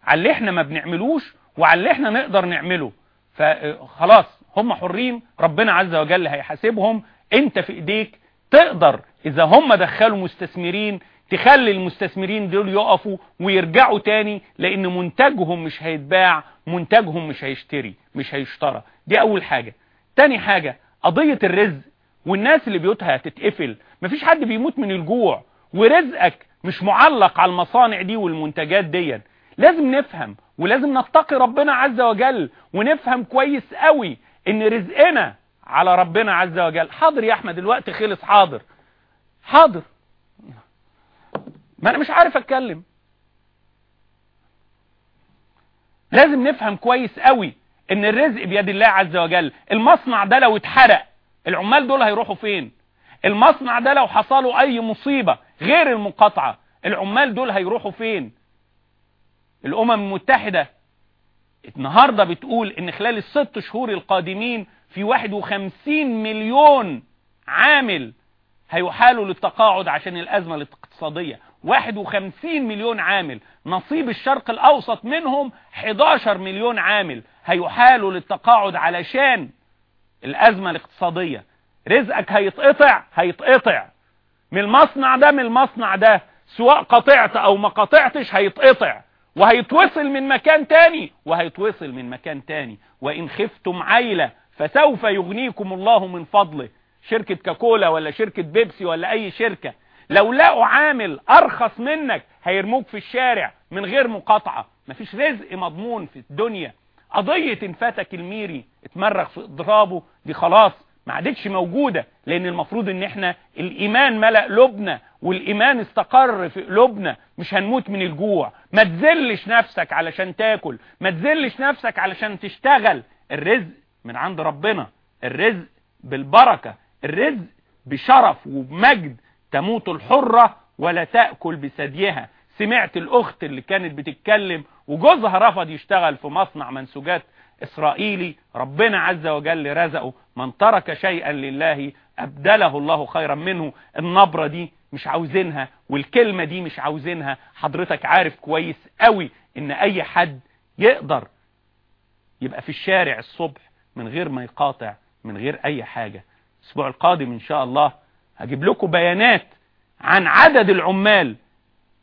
على اللي إحنا ما بنعملوش وعلى اللي إحنا نقدر نعمله. فخلاص هم حرين ربنا عز وجل هيحاسبهم. انت في ايديك. تقدر إذا هم دخلوا مستثمرين تخلي المستثمرين دول يقفوا ويرجعوا تاني لأن منتجهم مش هيتباع منتجهم مش هيشتري مش هيشترى. دي أول حاجة. تاني حاجة قضية الرزق. والناس اللي بيوتها هتتقفل. مفيش حد بيموت من الجوع. ورزقك مش معلق على المصانع دي والمنتجات دي لازم نفهم ولازم نتقي ربنا عز وجل ونفهم كويس قوي إن رزقنا على ربنا عز وجل. حاضر يا أحمد الوقت خلص حاضر. حاضر. ما أنا مش عارف أتكلم. لازم نفهم كويس قوي إن الرزق بيد الله عز وجل. المصنع ده لو اتحرق العمال دول هيروحوا فين؟ المصنع ده لو حصلوا أي مصيبة غير المقاطعة العمال دول هيروحوا فين؟ الأمم المتحدة النهاردة بتقول إن خلال الست شهور القادمين في 51 مليون عامل هيحالوا للتقاعد عشان الأزمة الاقتصادية. 51 مليون عامل. نصيب الشرق الأوسط منهم 11 مليون عامل هيحالوا للتقاعد علشان الأزمة الاقتصادية. رزقك هيتقطع هيتقطع. من المصنع ده من المصنع ده سواء قطعت أو ما قطعتش هيتقطع. وهيتوصل من مكان تاني وهيتوصل من مكان تاني. وإن خفتم عيلة فسوف يغنيكم الله من فضله. شركة كاكولا ولا شركة بيبسي ولا أي شركة. لو لقوا عامل أرخص منك هيرموك في الشارع من غير مقاطعة. مفيش رزق مضمون في الدنيا. قضية انفتك الميري اتمرغ في إضرابه دي خلاص ما عادتش موجودة. لأن المفروض إن إحنا الإيمان ملأ قلوبنا والإيمان استقر في قلوبنا مش هنموت من الجوع. ما تذلش نفسك علشان تاكل ما تذلش نفسك علشان تشتغل. الرزق من عند ربنا الرزق بالبركة الرزق بشرف وبمجد. تموت الحرة ولا تأكل بثديها. سمعت الأخت اللي كانت بتتكلم وجوزها رفض يشتغل في مصنع منسوجات إسرائيلي. ربنا عز وجل رزقه. من ترك شيئا لله أبدله الله خيرا منه. النبرة دي مش عاوزينها والكلمة دي مش عاوزينها حضرتك عارف كويس قوي إن أي حد يقدر يبقى في الشارع الصبح من غير ما يقاطع من غير أي حاجة. الأسبوع القادم إن شاء الله هجيب لكم بيانات عن عدد العمال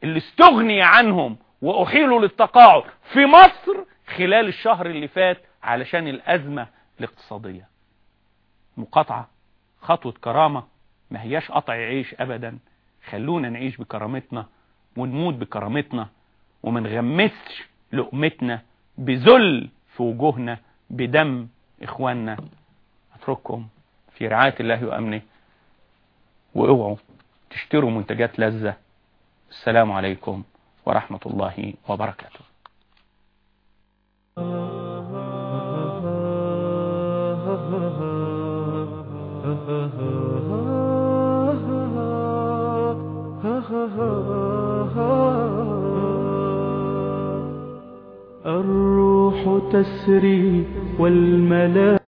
اللي استغني عنهم وأحيلوا للتقاعد في مصر خلال الشهر اللي فات علشان الأزمة الاقتصادية. مقاطعة خطوة كرامة ما هياش قطع عيش أبدا. خلونا نعيش بكرامتنا ونموت بكرامتنا وما نغمسش لقمتنا بذل في وجوهنا بدم إخواننا. أترككم في رعاية الله وأمنه. واوعوا تشتروا منتجات لذة. السلام عليكم ورحمة الله وبركاته. تسري والملائكة.